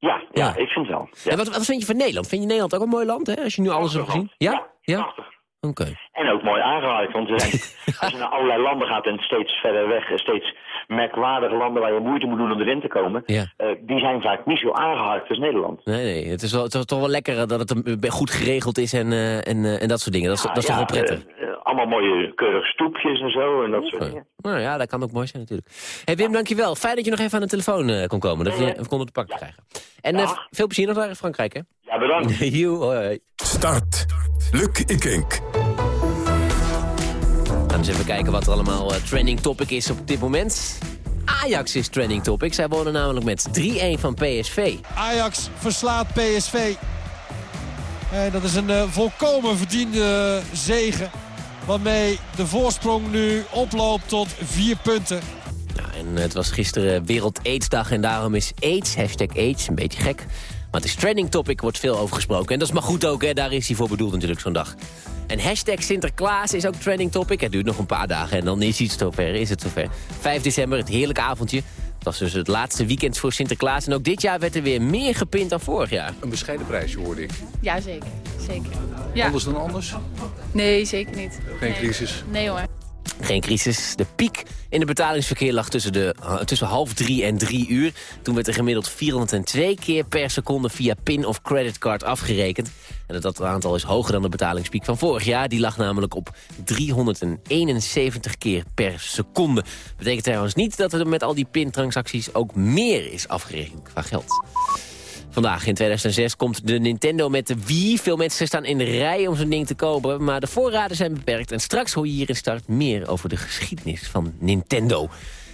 Ja, ja, ik vind wel. En wat, wat vind je van Nederland? Vind je Nederland ook een mooi land, hè? Als je nu alles hebt gezien? Ja? Ja? Oké. En ook mooi aangehaald, want er zijn, als je naar allerlei landen gaat en steeds verder weg, eh, steeds merkwaardige landen waar je moeite moet doen om erin te komen, Ja. eh, die zijn vaak niet zo aangehaald als Nederland. Nee, nee. Het is, wel, het is toch wel lekker eh, dat het een- goed geregeld is en, eh, en, eh, en dat soort dingen. Dat is, dat is toch Ja, wel prettig. Allemaal mooie keurige stoepjes en zo en dat soort dingen. Nou ja, dat kan ook mooi zijn natuurlijk. Hey Wim, dankjewel. Fijn dat je nog even aan de telefoon eh, kon komen. Dat we even konden te pakken krijgen. En eh, veel plezier nog daar in Frankrijk, hè? Ja, bedankt. Joe, hoi. Start. Luc Ikink. Gaan eens even kijken wat er allemaal eh, trending topic is op dit moment. Ajax is trending topic. Zij wonen namelijk met 3-1 van PSV. Ajax verslaat PSV. En dat is een volkomen verdiende zege. Waarmee de voorsprong nu oploopt tot vier punten. En het was gisteren Wereld Aidsdag en daarom is AIDS, hashtag AIDS, een beetje gek. Maar het is trending topic, wordt veel over gesproken. En dat is maar goed ook, hè? daar is hij voor bedoeld natuurlijk zo'n dag. En hashtag Sinterklaas is ook trending topic. Het duurt nog een paar dagen en dan is het zover. Is het zover. 5 december, het heerlijke avondje. Het was dus het laatste weekend voor Sinterklaas. En ook dit jaar werd er weer meer gepint dan vorig jaar. Een bescheiden prijsje hoorde ik. Ja, zeker. zeker. Ja. Anders dan anders? Nee, zeker niet. Geen Nee. crisis? Nee hoor. Geen crisis. De piek in het betalingsverkeer lag tussen, de, uh, tussen half drie en drie uur. Toen werd er gemiddeld 402 keer per seconde via PIN of creditcard afgerekend. En dat aantal is hoger dan de betalingspiek van vorig jaar. Die lag namelijk op 371 keer per seconde. Betekent trouwens niet dat er met al die PIN-transacties ook meer is afgerekend qua geld. Vandaag in 2006 komt de Nintendo met de Wii. Veel mensen staan in de rij om zo'n ding te kopen, maar de voorraden zijn beperkt. En straks hoor je hier in Start meer over de geschiedenis van Nintendo.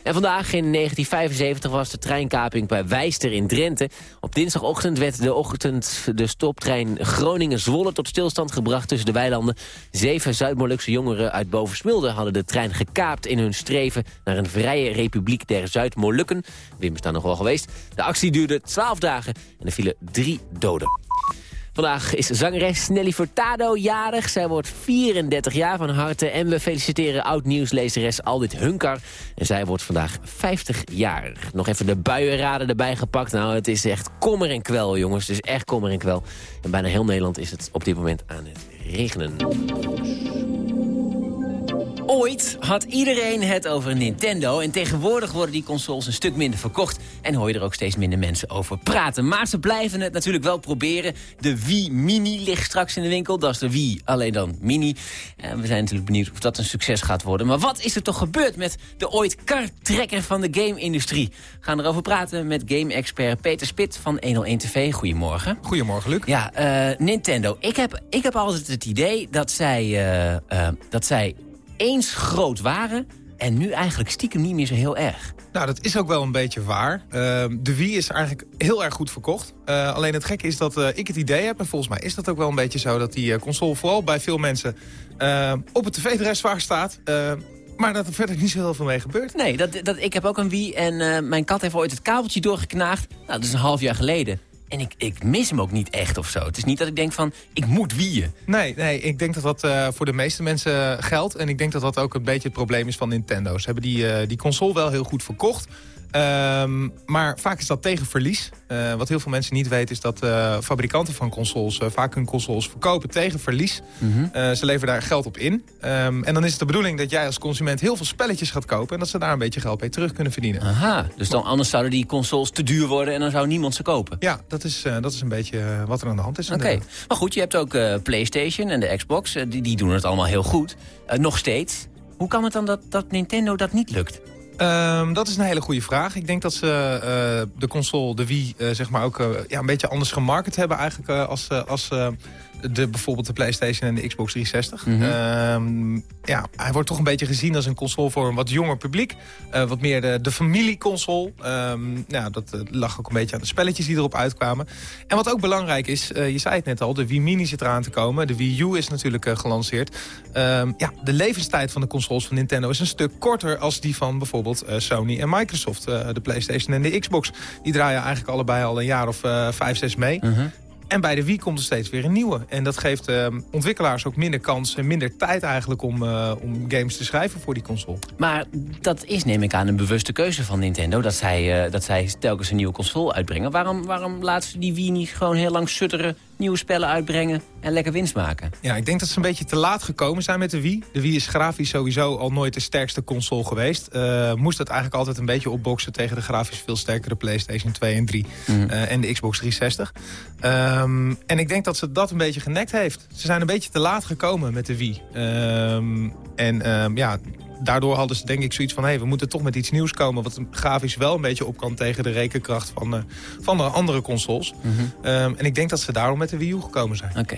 En vandaag in 1975 was de treinkaping bij Wijster in Drenthe. Op dinsdagochtend werd de ochtend de stoptrein Groningen-Zwolle tot stilstand gebracht tussen de weilanden. Zeven Zuid-Molukse jongeren uit Bovensmilde hadden de trein gekaapt in hun streven naar een vrije republiek der Zuid-Molukken. Wim is daar nog wel geweest. De actie duurde 12 dagen en er vielen drie doden. Vandaag is zangeres Nelly Furtado jarig. Zij wordt 34 jaar van harte. En we feliciteren oud-nieuwslezeres Aldit Hunkar. En zij wordt vandaag 50 jaar. Nog even de buienraden erbij gepakt. Nou, het is echt kommer en kwel, jongens. Het is echt kommer en kwel. En bijna heel Nederland is het op dit moment aan het regenen. Ooit had iedereen het over Nintendo en tegenwoordig worden die consoles een stuk minder verkocht en hoor je er ook steeds minder mensen over praten. Maar ze blijven het natuurlijk wel proberen. De Wii Mini ligt straks in de winkel, dat is de Wii, alleen dan Mini. En we zijn natuurlijk benieuwd of dat een succes gaat worden. Maar wat is er toch gebeurd met de ooit kartrekker van de game-industrie? We gaan erover praten met game-expert Peter Spit van 101 TV. Goedemorgen. Goedemorgen, Luc. Ja, eh, Nintendo. Ik heb, ik heb altijd het idee dat zij, eh, eh, dat zij eens groot waren... en nu eigenlijk stiekem niet meer zo heel erg. Nou, dat is ook wel een beetje waar. Ehm, de Wii is eigenlijk heel erg goed verkocht. Eh, alleen het gekke is dat eh, ik het idee heb, en volgens mij is dat ook wel een beetje zo... dat die eh, console vooral bij veel mensen eh, op het tv-dressoir staat... eh, maar dat er verder niet zo heel veel mee gebeurt. Nee, dat, dat, ik heb ook een Wii en mijn kat heeft ooit het kabeltje doorgeknaagd. Nou, dat is een half jaar geleden. En ik, ik mis hem ook niet echt of zo. Het is niet dat ik denk van, ik moet wieden. Nee, nee, ik denk dat dat eh, voor de meeste mensen geldt. En ik denk dat dat ook een beetje het probleem is van Nintendo. Ze hebben die, eh, die console wel heel goed verkocht. Ehm, maar vaak is dat tegen verlies. Eh, wat heel veel mensen niet weten is dat eh, fabrikanten van consoles... eh, vaak hun consoles verkopen tegen verlies. Eh, ze leveren daar geld op in. Ehm, en dan is het de bedoeling dat jij als consument heel veel spelletjes gaat kopen... en dat ze daar een beetje geld mee terug kunnen verdienen. Aha, dus dan anders zouden die consoles te duur worden... en dan zou niemand ze kopen. Ja, dat is, dat is een beetje wat er aan de hand is. Oké, maar goed, je hebt ook PlayStation en de Xbox. die, die doen het allemaal heel goed. Nog steeds. Hoe kan het dan dat, dat Nintendo dat niet lukt? Ehm, dat is een hele goede vraag. Ik denk dat ze eh, de console, de Wii, eh, zeg maar ook eh, ja, een beetje anders gemarket hebben eigenlijk als, als de, bijvoorbeeld de PlayStation en de Xbox 360. Mhm. Ehm, ja, hij wordt toch een beetje gezien als een console voor een wat jonger publiek. Eh, wat meer de, de familieconsole. Ja, dat eh, lag ook een beetje aan de spelletjes die erop uitkwamen. En wat ook belangrijk is, eh, je zei het net al, de Wii Mini zit eraan te komen. De Wii U is natuurlijk gelanceerd. Ehm, ja, de levenstijd van de consoles van Nintendo is een stuk korter als die van bijvoorbeeld Sony en Microsoft. De PlayStation en de Xbox. Die draaien eigenlijk allebei al een jaar of vijf, zes mee. En bij de Wii komt er steeds weer een nieuwe. En dat geeft eh, ontwikkelaars ook minder kans en minder tijd eigenlijk om, eh, om games te schrijven voor die console. Maar dat is, neem ik aan, een bewuste keuze van Nintendo... dat zij, eh, dat zij telkens een nieuwe console uitbrengen. Waarom, waarom laten ze die Wii niet gewoon heel lang sutteren... nieuwe spellen uitbrengen en lekker winst maken? Ja, ik denk dat ze een beetje te laat gekomen zijn met de Wii. De Wii is grafisch sowieso al nooit de sterkste console geweest. Eh, moest het eigenlijk altijd een beetje opboksen tegen de grafisch veel sterkere PlayStation 2 en 3 Mhm. eh, en de Xbox 360. Ehm, en ik denk dat ze dat een beetje genekt heeft. Ze zijn een beetje te laat gekomen met de Wii. Ehm, en ehm, ja, daardoor hadden ze denk ik zoiets van... Hey, we moeten toch met iets nieuws komen... wat grafisch wel een beetje op kan tegen de rekenkracht van, eh, van de andere consoles. Ehm, en ik denk dat ze daarom met de Wii U gekomen zijn. Oké.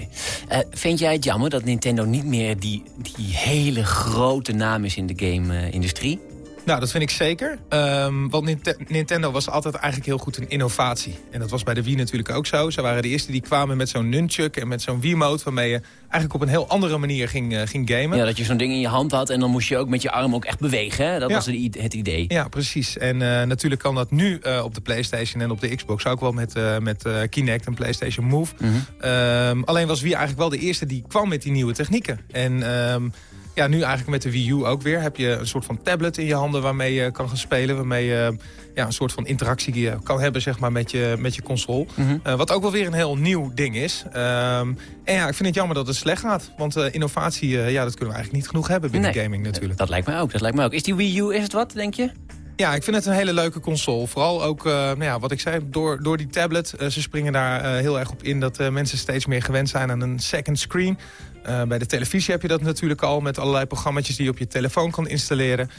Eh, vind jij het jammer dat Nintendo niet meer die, die hele grote naam is in de game-industrie? Nou, dat vind ik zeker. Ehm, want Ninte- Nintendo was altijd eigenlijk heel goed in innovatie. En dat was bij de Wii natuurlijk ook zo. Ze waren de eerste die kwamen met zo'n nunchuk en met zo'n Wiimote... waarmee je eigenlijk op een heel andere manier ging, eh, ging gamen. Ja, dat je zo'n ding in je hand had en dan moest je ook met je arm ook echt bewegen. Hè? Dat Ja. was het idee. Ja, precies. En eh, natuurlijk kan dat nu eh, op de PlayStation en op de Xbox ook wel met, met Kinect en PlayStation Move. Mhm. Ehm, alleen was Wii eigenlijk wel de eerste die kwam met die nieuwe technieken. En ehm, ja, nu eigenlijk met de Wii U ook weer heb je een soort van tablet in je handen waarmee je kan gaan spelen. Waarmee je ja, een soort van interactie kan hebben zeg maar, met, je, met je console. Mhm. Eh, wat ook wel weer een heel nieuw ding is. Ehm, en ja, ik vind het jammer dat het slecht gaat. Want eh, innovatie, eh, ja, dat kunnen we eigenlijk niet genoeg hebben binnen Nee. gaming natuurlijk. Dat lijkt mij ook, dat lijkt mij ook. Is die Wii U, is het wat, denk je? Ja, ik vind het een hele leuke console. Vooral ook, eh, nou ja, wat ik zei, door, door die tablet. Eh, ze springen daar eh, heel erg op in dat mensen steeds meer gewend zijn aan een second screen. Bij de televisie heb je dat natuurlijk al met allerlei programma's die je op je telefoon kan installeren.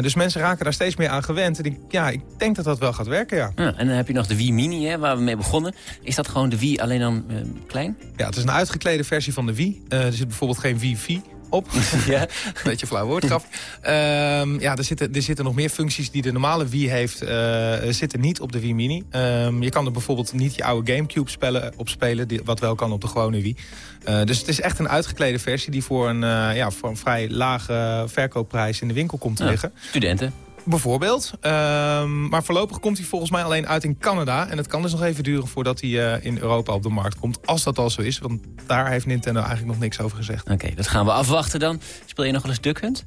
Dus mensen raken daar steeds meer aan gewend. En ik, ja, ik denk dat dat wel gaat werken, ja. Ja, en dan heb je nog de Wii Mini, hè, waar we mee begonnen. Is dat gewoon de Wii alleen dan klein? Ja, het is een uitgeklede versie van de Wii. Er zit bijvoorbeeld geen Wii-V op. ja. Beetje flauw woordgrap. Ehm ja, er zitten, er zitten nog meer functies die de normale Wii heeft, eh, zitten niet op de Wii Mini. Ehm, je kan er bijvoorbeeld niet je oude Gamecube spellen op spelen, die, wat wel kan op de gewone Wii. Eh, dus het is echt een uitgeklede versie die voor een, eh, ja, voor een vrij lage verkoopprijs in de winkel komt te Ja, liggen. Studenten. Bijvoorbeeld. Ehm, maar voorlopig komt hij volgens mij alleen uit in Canada. En het kan dus nog even duren voordat hij eh, in Europa op de markt komt. Als dat al zo is, want daar heeft Nintendo eigenlijk nog niks over gezegd. Oké, dat gaan we afwachten dan. Speel je nog wel eens Duck Hunt?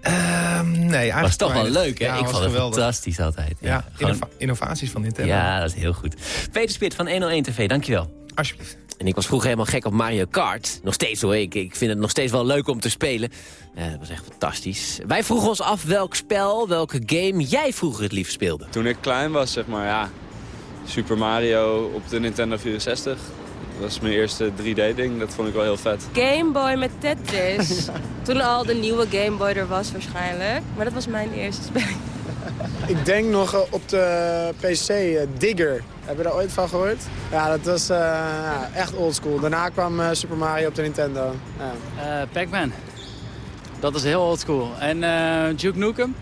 Ehm, nee, eigenlijk was toch wel leuk, hè? Ja, ik vond het fantastisch altijd. Ja, gewoon- innovaties van Nintendo. Ja, dat is heel goed. Peter Spit van 101 TV, dankjewel. Alsjeblieft. En ik was vroeger helemaal gek op Mario Kart. Nog steeds hoor, ik, ik vind het nog steeds wel leuk om te spelen. Eh, dat was echt fantastisch. Wij vroegen ons af welk spel, welke game jij vroeger het liefst speelde. Toen ik klein was, zeg maar, ja. Super Mario op de Nintendo 64. Dat was mijn eerste 3D-ding. Dat vond ik wel heel vet. Game Boy met Tetris. Toen al de nieuwe Game Boy er was waarschijnlijk. Maar dat was mijn eerste spel. Ik denk nog eh, op de PC eh, Digger. Heb je daar ooit van gehoord? Ja, dat was eh, ja, echt oldschool. Daarna kwam eh, Super Mario op de Nintendo. Ja. Eh, Pac-Man. Dat is heel oldschool. En eh, Duke Nukem.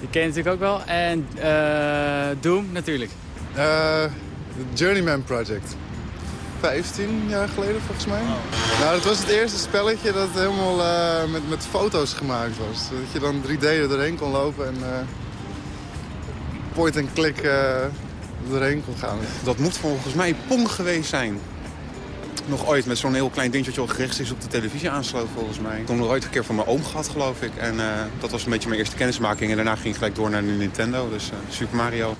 Die ken je natuurlijk ook wel. En eh, Doom natuurlijk. Eh, Journeyman Project. 15 jaar geleden volgens mij. Nou, dat was het eerste spelletje dat helemaal eh, met, met foto's gemaakt was. Dat je dan 3D er doorheen kon lopen en eh, point-and-click eh doorheen kon gaan. Dat moet volgens mij Pong geweest zijn. Nog ooit met zo'n heel klein dingetje wat je rechtstreeks op de televisie aansloot volgens mij. Ik heb nog ooit een keer van mijn oom gehad geloof ik. En dat was een beetje mijn eerste kennismaking. En daarna ging ik gelijk door naar de Nintendo, dus Super Mario.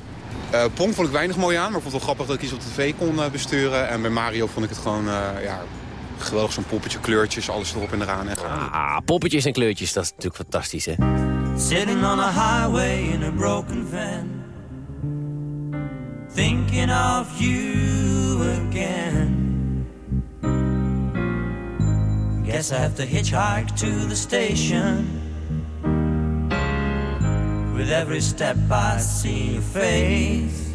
Eh, Pong vond ik weinig mooi aan, maar ik vond het wel grappig dat ik iets op de tv kon eh, besturen. En bij Mario vond ik het gewoon eh, ja, geweldig. Zo'n poppetje, kleurtjes, alles erop en eraan. Echt. Ah, poppetjes en kleurtjes, dat is natuurlijk fantastisch, hè? Sitting on a highway in a broken van. Thinking of you again. Guess I have to hitchhike to the station. With every step I see your face.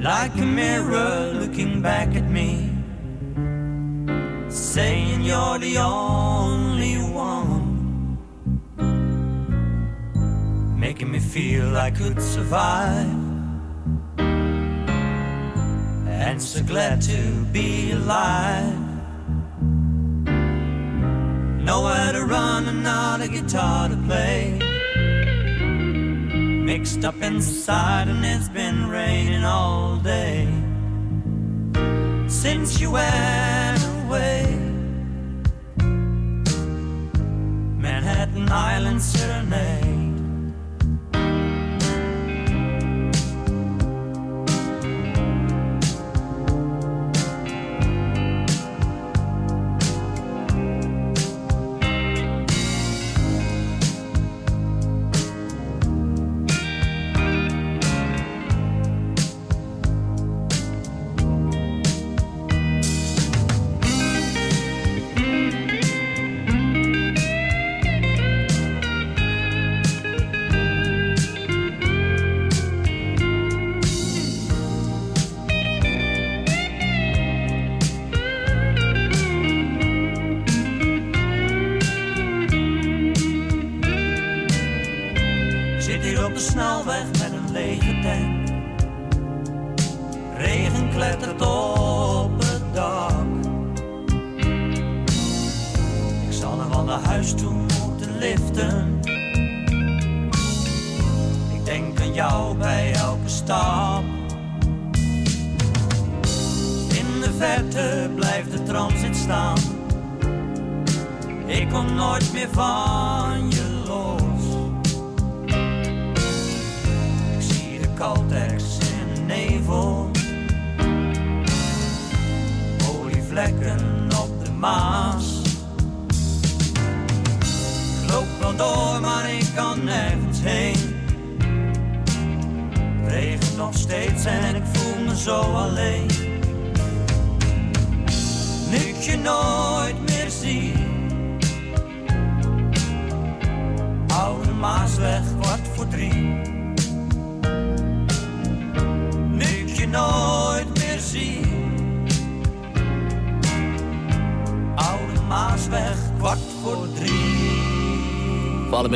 Like a mirror looking back at me. Saying you're the only one. Making me feel I could survive. And so glad to be alive. Nowhere to run and not a guitar to play. Mixed up inside, and it's been raining all day. Since you went away, Manhattan Island Serenade.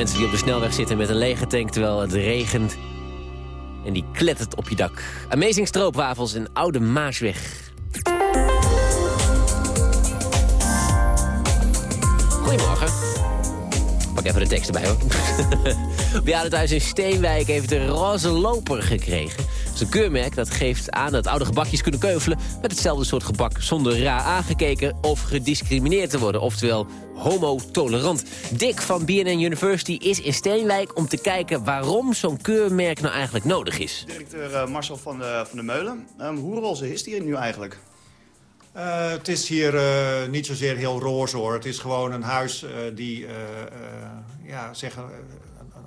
Mensen die op de snelweg zitten met een lege tank terwijl het regent. En die klettert op je dak. Amazing stroopwafels in Oude Maasweg. Goedemorgen. Pak even de tekst erbij hoor. Bejaardentehuis in Steenwijk heeft de roze loper gekregen. Dat is een keurmerk dat geeft aan dat oude gebakjes kunnen keuvelen... met hetzelfde soort gebak zonder raar aangekeken of gediscrimineerd te worden. Oftewel homo-tolerant. Dick van BNN University is in Steenwijk om te kijken... waarom zo'n keurmerk nou eigenlijk nodig is. Directeur eh, Marcel van de, van de Meulen. Ehm, hoe roze is die nu eigenlijk? Uh, het is hier uh, niet zozeer heel roze hoor. Het is gewoon een huis uh, die ja, zeggen,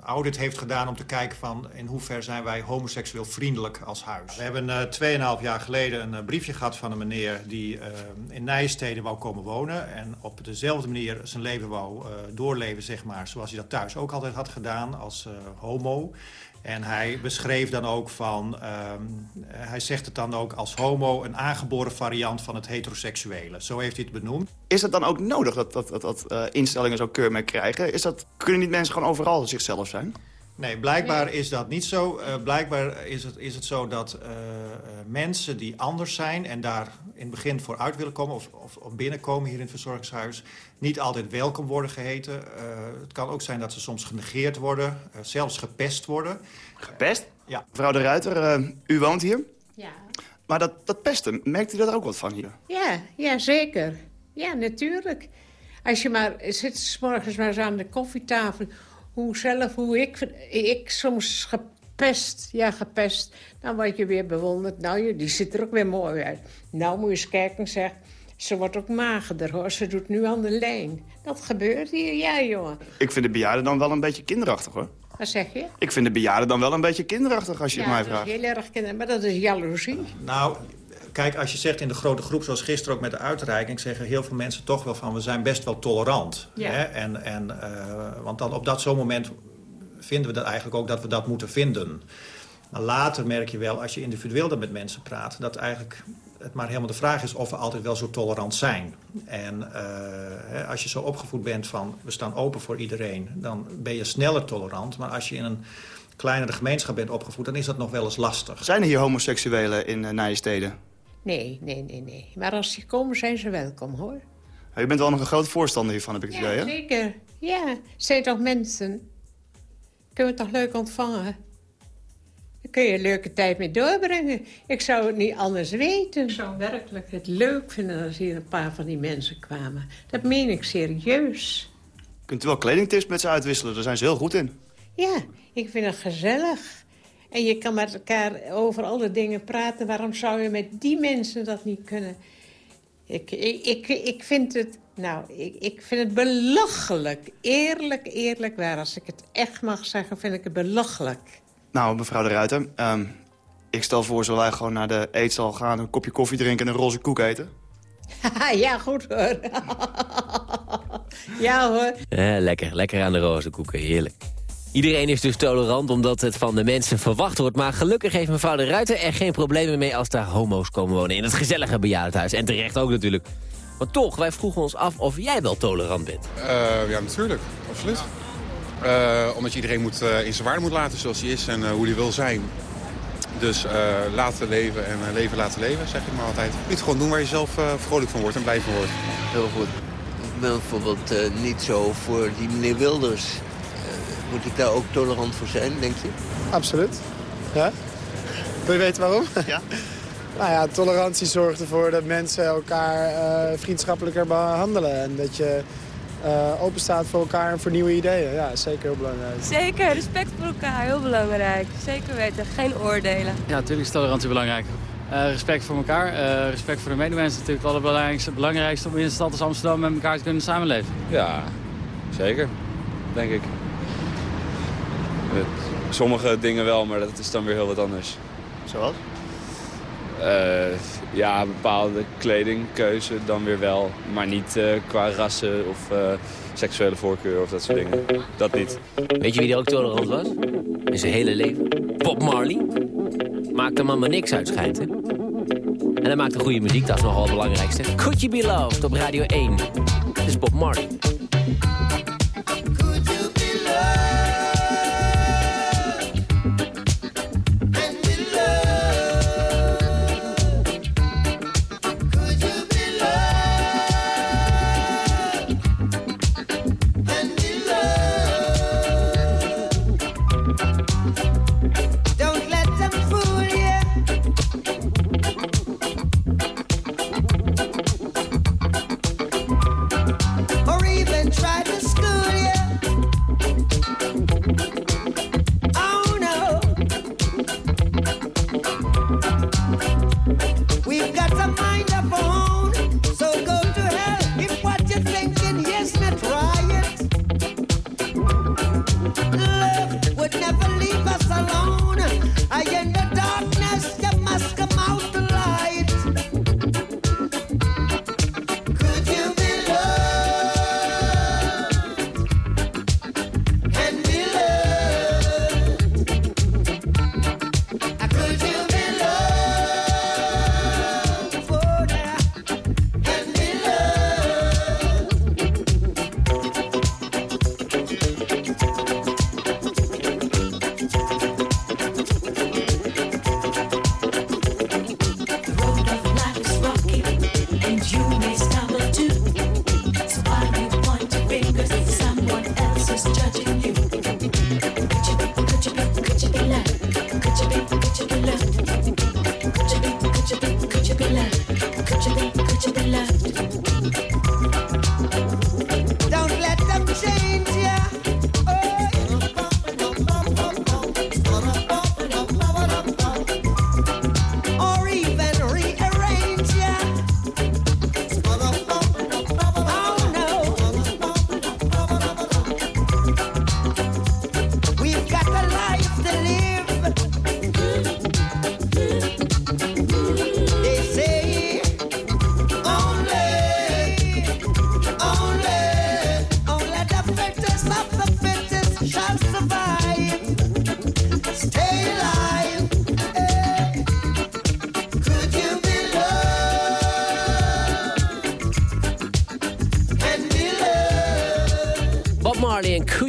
audit heeft gedaan om te kijken van in hoever zijn wij homoseksueel vriendelijk als huis. We hebben tweeënhalf jaar geleden een briefje gehad van een meneer die in Nijenstede wou komen wonen. En op dezelfde manier zijn leven wou doorleven, zeg maar, zoals hij dat thuis ook altijd had gedaan als homo. En hij beschreef dan ook van, um, hij zegt het dan ook als homo... een aangeboren variant van het heteroseksuele. Zo heeft hij het benoemd. Is het dan ook nodig dat, dat, dat, dat uh, instellingen zo'n keurmerk krijgen? Is dat, kunnen niet mensen gewoon overal zichzelf zijn? Nee, blijkbaar is dat niet zo. Uh, blijkbaar is het, is het zo dat uh, mensen die anders zijn... en daar in het begin voor uit willen komen of, of, of binnenkomen hier in het verzorgingshuis... niet altijd welkom worden geheten. Uh, het kan ook zijn dat ze soms genegeerd worden, zelfs gepest worden. Gepest? Ja. Mevrouw de Ruiter, u woont hier? Ja. Maar dat, dat pesten, merkt u daar ook wat van hier? Ja, ja, zeker. Ja, natuurlijk. Als je maar zit s morgens maar eens aan de koffietafel hoe zelf, hoe ik, ik soms gepest, ja gepest. Dan word je weer bewonderd. Nou, die ziet er ook weer mooi uit. Nou, moet je eens kijken, zeg. Ze wordt ook magerder, hoor. Ze doet nu aan de lijn. Dat gebeurt hier, ja, jongen. Ik vind de bejaarden dan wel een beetje kinderachtig, hoor. Wat zeg je? Ik vind de bejaarden dan wel een beetje kinderachtig, als je ja, het mij vraagt. Ja, heel erg kinderachtig. Maar dat is jaloezie. Nou, kijk, als je zegt in de grote groep, zoals gisteren ook met de uitreiking... zeggen heel veel mensen toch wel van, we zijn best wel tolerant. Ja. Hè? En, en, uh, want dan op dat zo'n moment vinden we dat eigenlijk ook dat we dat moeten vinden. Maar later merk je wel, als je individueel dan met mensen praat... dat eigenlijk het maar helemaal de vraag is of we altijd wel zo tolerant zijn. En uh, hè, als je zo opgevoed bent van, we staan open voor iedereen... dan ben je sneller tolerant. Maar als je in een kleinere gemeenschap bent opgevoed, dan is dat nog wel eens lastig. Zijn er hier homoseksuelen in uh, Nijensteden? Nee, nee, nee, nee. Maar als die komen, zijn ze welkom, hoor. U bent wel nog een groot voorstander hiervan, heb ik het ja, idee, hè? zeker. Ja, zijn toch mensen. Kunnen we toch leuk ontvangen? Daar kun je een leuke tijd mee doorbrengen. Ik zou het niet anders weten. Ik zou werkelijk het leuk vinden als hier een paar van die mensen kwamen. Dat meen ik serieus. Kunt u wel kledingtips met ze uitwisselen? Daar zijn ze heel goed in. Ja, ik vind het gezellig. En je kan met elkaar over alle dingen praten. Waarom zou je met die mensen dat niet kunnen? Ik, ik, ik, ik vind het... Nou, ik, ik vind het belachelijk. Eerlijk, eerlijk waar. Als ik het echt mag zeggen, vind ik het belachelijk. Nou, mevrouw de Ruiter, um, ik stel voor, zullen wij gewoon naar de eetzaal gaan... een kopje koffie drinken en een roze koek eten? ja, goed hoor. ja hoor. Eh, lekker, lekker aan de roze koeken, heerlijk. Iedereen is dus tolerant omdat het van de mensen verwacht wordt. Maar gelukkig heeft mevrouw de Ruiter er geen problemen mee als daar homo's komen wonen in het gezellige bejaardenhuis. En terecht ook natuurlijk. Maar toch, wij vroegen ons af of jij wel tolerant bent. Uh, ja, natuurlijk. Absoluut. Uh, omdat je iedereen moet, uh, in zijn waarde moet laten zoals hij is en hoe hij wil zijn. Dus uh, laten leven en leven laten leven, zeg ik maar altijd. Niet gewoon doen waar je zelf uh, vrolijk van wordt en blij van wordt. Heel goed. Ik ben bijvoorbeeld uh, niet zo voor die meneer Wilders. Moet ik daar ook tolerant voor zijn, denk je? Absoluut. Ja? Wil je weten waarom? Ja. nou ja, tolerantie zorgt ervoor dat mensen elkaar vriendschappelijker behandelen. En dat je uh, open staat voor elkaar en voor nieuwe ideeën. Ja, zeker heel belangrijk. Zeker, respect voor elkaar, heel belangrijk. Zeker weten, geen oordelen. Ja, natuurlijk is tolerantie belangrijk. Uh, respect voor elkaar, uh, respect voor de medemensen is natuurlijk het allerbelangrijkste belangrijkste om in een stad als Amsterdam met elkaar te kunnen samenleven. Ja, zeker, denk ik. Sommige dingen wel, maar dat is dan weer heel wat anders. Zoals? Uh, ja, bepaalde kledingkeuze dan weer wel. Maar niet uh, qua rassen of uh, seksuele voorkeur of dat soort dingen. Dat niet. Weet je wie er ook tolerant was? In zijn hele leven? Bob Marley. Maakt man maar niks uit, schijnt, hè? En hij maakt een goede muziek, dat is nogal het belangrijkste. Could You Be Loved op Radio 1. Dit is Bob Marley.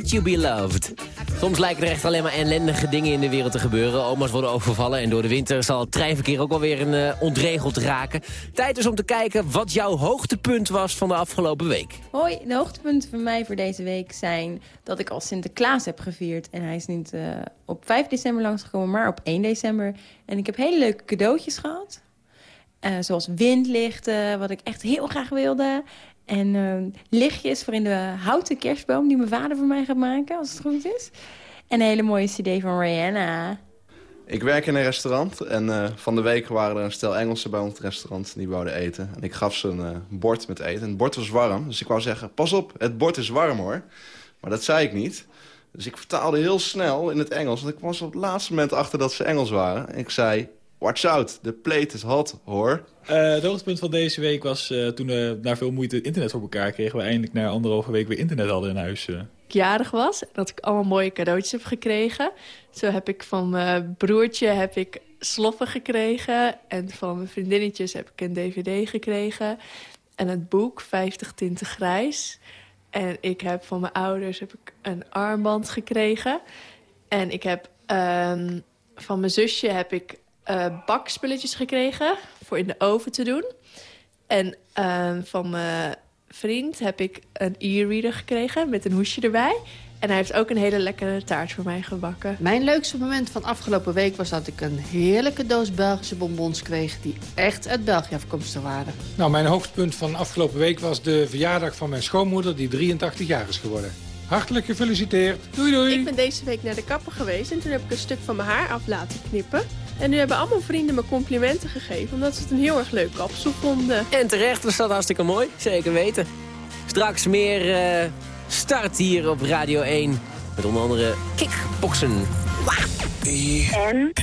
You Be Loved? Soms lijken er echt alleen maar ellendige dingen in de wereld te gebeuren. Oma's worden overvallen en door de winter zal het treinverkeer ook alweer een, uh, ontregeld raken. Tijd dus om te kijken wat jouw hoogtepunt was van de afgelopen week. Hoi, de hoogtepunten voor mij voor deze week zijn dat ik al Sinterklaas heb gevierd. En hij is niet uh, op 5 december langsgekomen, maar op 1 december. En ik heb hele leuke cadeautjes gehad. Uh, zoals windlichten, wat ik echt heel graag wilde. En lichtjes voor in de houten kerstboom die mijn vader voor mij gaat maken, als het goed is. En een hele mooie cd van Rihanna. Ik werk in een restaurant en uh, van de week waren er een stel Engelsen bij ons restaurant die wouden eten. En ik gaf ze een uh, bord met eten. En het bord was warm, dus ik wou zeggen, pas op, het bord is warm hoor. Maar dat zei ik niet. Dus ik vertaalde heel snel in het Engels, want ik was op het laatste moment achter dat ze Engels waren. En ik zei, watch out, the plate is hot hoor. Uh, het hoogtepunt van deze week was uh, toen we na veel moeite het internet voor elkaar kregen. We eindelijk na anderhalve week weer internet hadden in huis. Uh. Ik jarig was en dat ik allemaal mooie cadeautjes heb gekregen. Zo heb ik van mijn broertje heb ik sloffen gekregen. En van mijn vriendinnetjes heb ik een dvd gekregen. En het boek 50 tinten grijs. En ik heb van mijn ouders heb ik een armband gekregen. En ik heb... Um, van mijn zusje heb ik eh, bakspulletjes gekregen voor in de oven te doen. En eh, van mijn vriend heb ik een e-reader gekregen met een hoesje erbij. En hij heeft ook een hele lekkere taart voor mij gebakken. Mijn leukste moment van afgelopen week was dat ik een heerlijke doos Belgische bonbons kreeg... die echt uit België afkomstig waren. Nou, mijn hoogtepunt van afgelopen week was de verjaardag van mijn schoonmoeder... die 83 jaar is geworden. Hartelijk gefeliciteerd. Doei doei. Ik ben deze week naar de kapper geweest en toen heb ik een stuk van mijn haar af laten knippen. En nu hebben allemaal vrienden me complimenten gegeven... omdat ze het een heel erg leuk kapsel vonden. En terecht was dat hartstikke mooi, zeker weten. Straks meer eh, start hier op Radio 1. Met onder andere kickboksen. En?